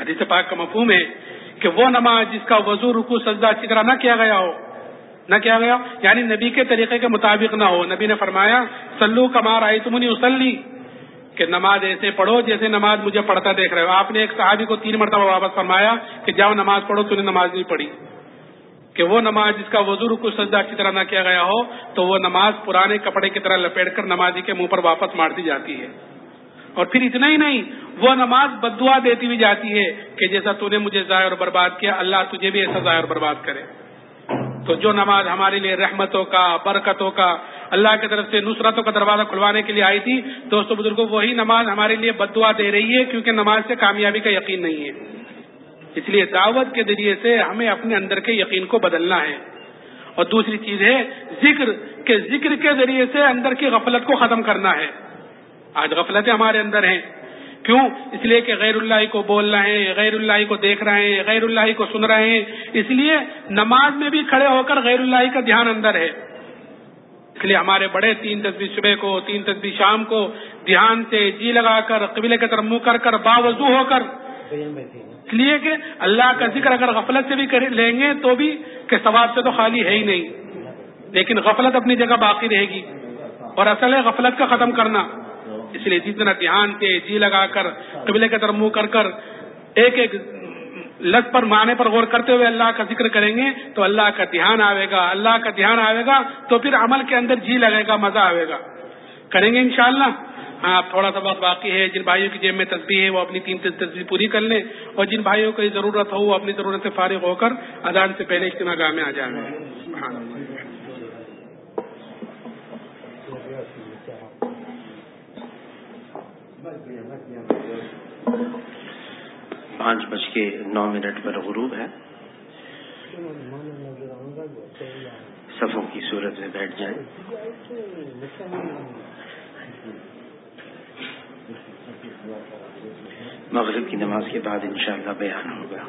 Speaker 1: حدیث پاک کا مفہوم ہے کہ وہ نماز جس کا وضو رکو سجدہ اچھی طرح نہ کیا گیا ہو، نہ کیا گیا یعنی نبی کے طریقے کے مطابق نہ ہو۔ نبی نے فرمایا سلو کمار آئی تمنی اسلی کہ نماز ایسے پڑھو جیسے نماز مجھے پڑھتا دیکھ رہے ہو۔ آپ نے ایک صحابی کو تین مرتبہ واپس فرمایا کہ جاؤ نماز پڑھو، تو نے نماز نہیں پڑھی۔ کہ وہ نماز جس کا وضو رکو سجدہ اچھی طرح نہ کیا گیا ہو، تو وہ نماز پرانے کپڑے کی طرح لپیٹ کر نمازی کے منہ پر واپس مار دی جاتی ہے۔ اور پھر اتنا ہی نہیں، وہ نماز بدعا دیتی ہوئی جاتی ہے کہ جیسا تو نے مجھے ظاہر برباد کیا، اللہ تجھے بھی ایسا ظاہر برباد کرے۔ تو جو نماز ہمارے لیے رحمتوں کا، برکتوں کا، اللہ کی طرف سے نصرتوں کا دروازہ کھلوانے کے لیے آئی تھی دوستوں بزرگوں وہی نماز ہمارے لیے بدعا دے رہی ہے، کیونکہ نماز سے کامیابی کا یقین نہیں ہے۔ اس لیے دعوت کے ذریعے سے ہمیں اپنے اندر کے یقین کو بدلنا ہے۔ اور دوسری چیز ہے ذکر کے ذکر کے ذریعے سے اندر کی غفلت کو ختم کرنا ہے۔ آج غفلتیں ہمارے اندر ہیں۔ کیوں؟ اس لیے کہ غیر اللہ کو بول رہے ہیں، غیر اللہ کو دیکھ رہے ہیں، غیر اللہ کو سن رہے ہیں۔ اس لیے نماز میں بھی کھڑے ہو کر غیر اللہ کا دھیان اندر ہے۔ اس لیے ہمارے بڑے تین تصویر صبح کو، تین تصویر شام کو دھیان سے جی لگا کر، قبلے کی طرف منہ کر کر، باوضو ہو کر۔ اس لیے کہ اللہ کا ذکر اگر غفلت سے بھی لیں گے تو بھی کہ ثواب سے تو خالی ہے ہی نہیں۔ لیکن غفلت اپنی جگہ باقی رہے گی۔ اور اصل ہے غفلت کا ختم کرنا۔ اس لیے جتنا دھیان کے جی لگا کر، قبلے کے طرف منہ کر کر، ایک ایک لت پر معنی پر غور کرتے ہوئے اللہ کا ذکر کریں گے تو اللہ کا دھیان آئے گا۔ اللہ کا دھیان آئے گا تو پھر عمل کے اندر جی لگے گا، مزہ آئے گا۔ کریں گے انشاءاللہ۔ ہاں تھوڑا سا وقت باقی ہے۔ جن بھائیوں کی جیب میں تصویر ہے، وہ اپنی تین تصویر پوری کر لیں۔ اور جن بھائیوں کو ضرورت ہو، وہ اپنی ضرورت سے فارغ ہو کر اذان سے پہلے اجتماع گاہ میں آ جائیں۔ گے
Speaker 2: پانچ بج کے نو منٹ پر غروب ہے۔ صفوں کی صورت میں بیٹھ جائیں۔ مغرب کی نماز کے بعد انشاءاللہ بیان ہوگا۔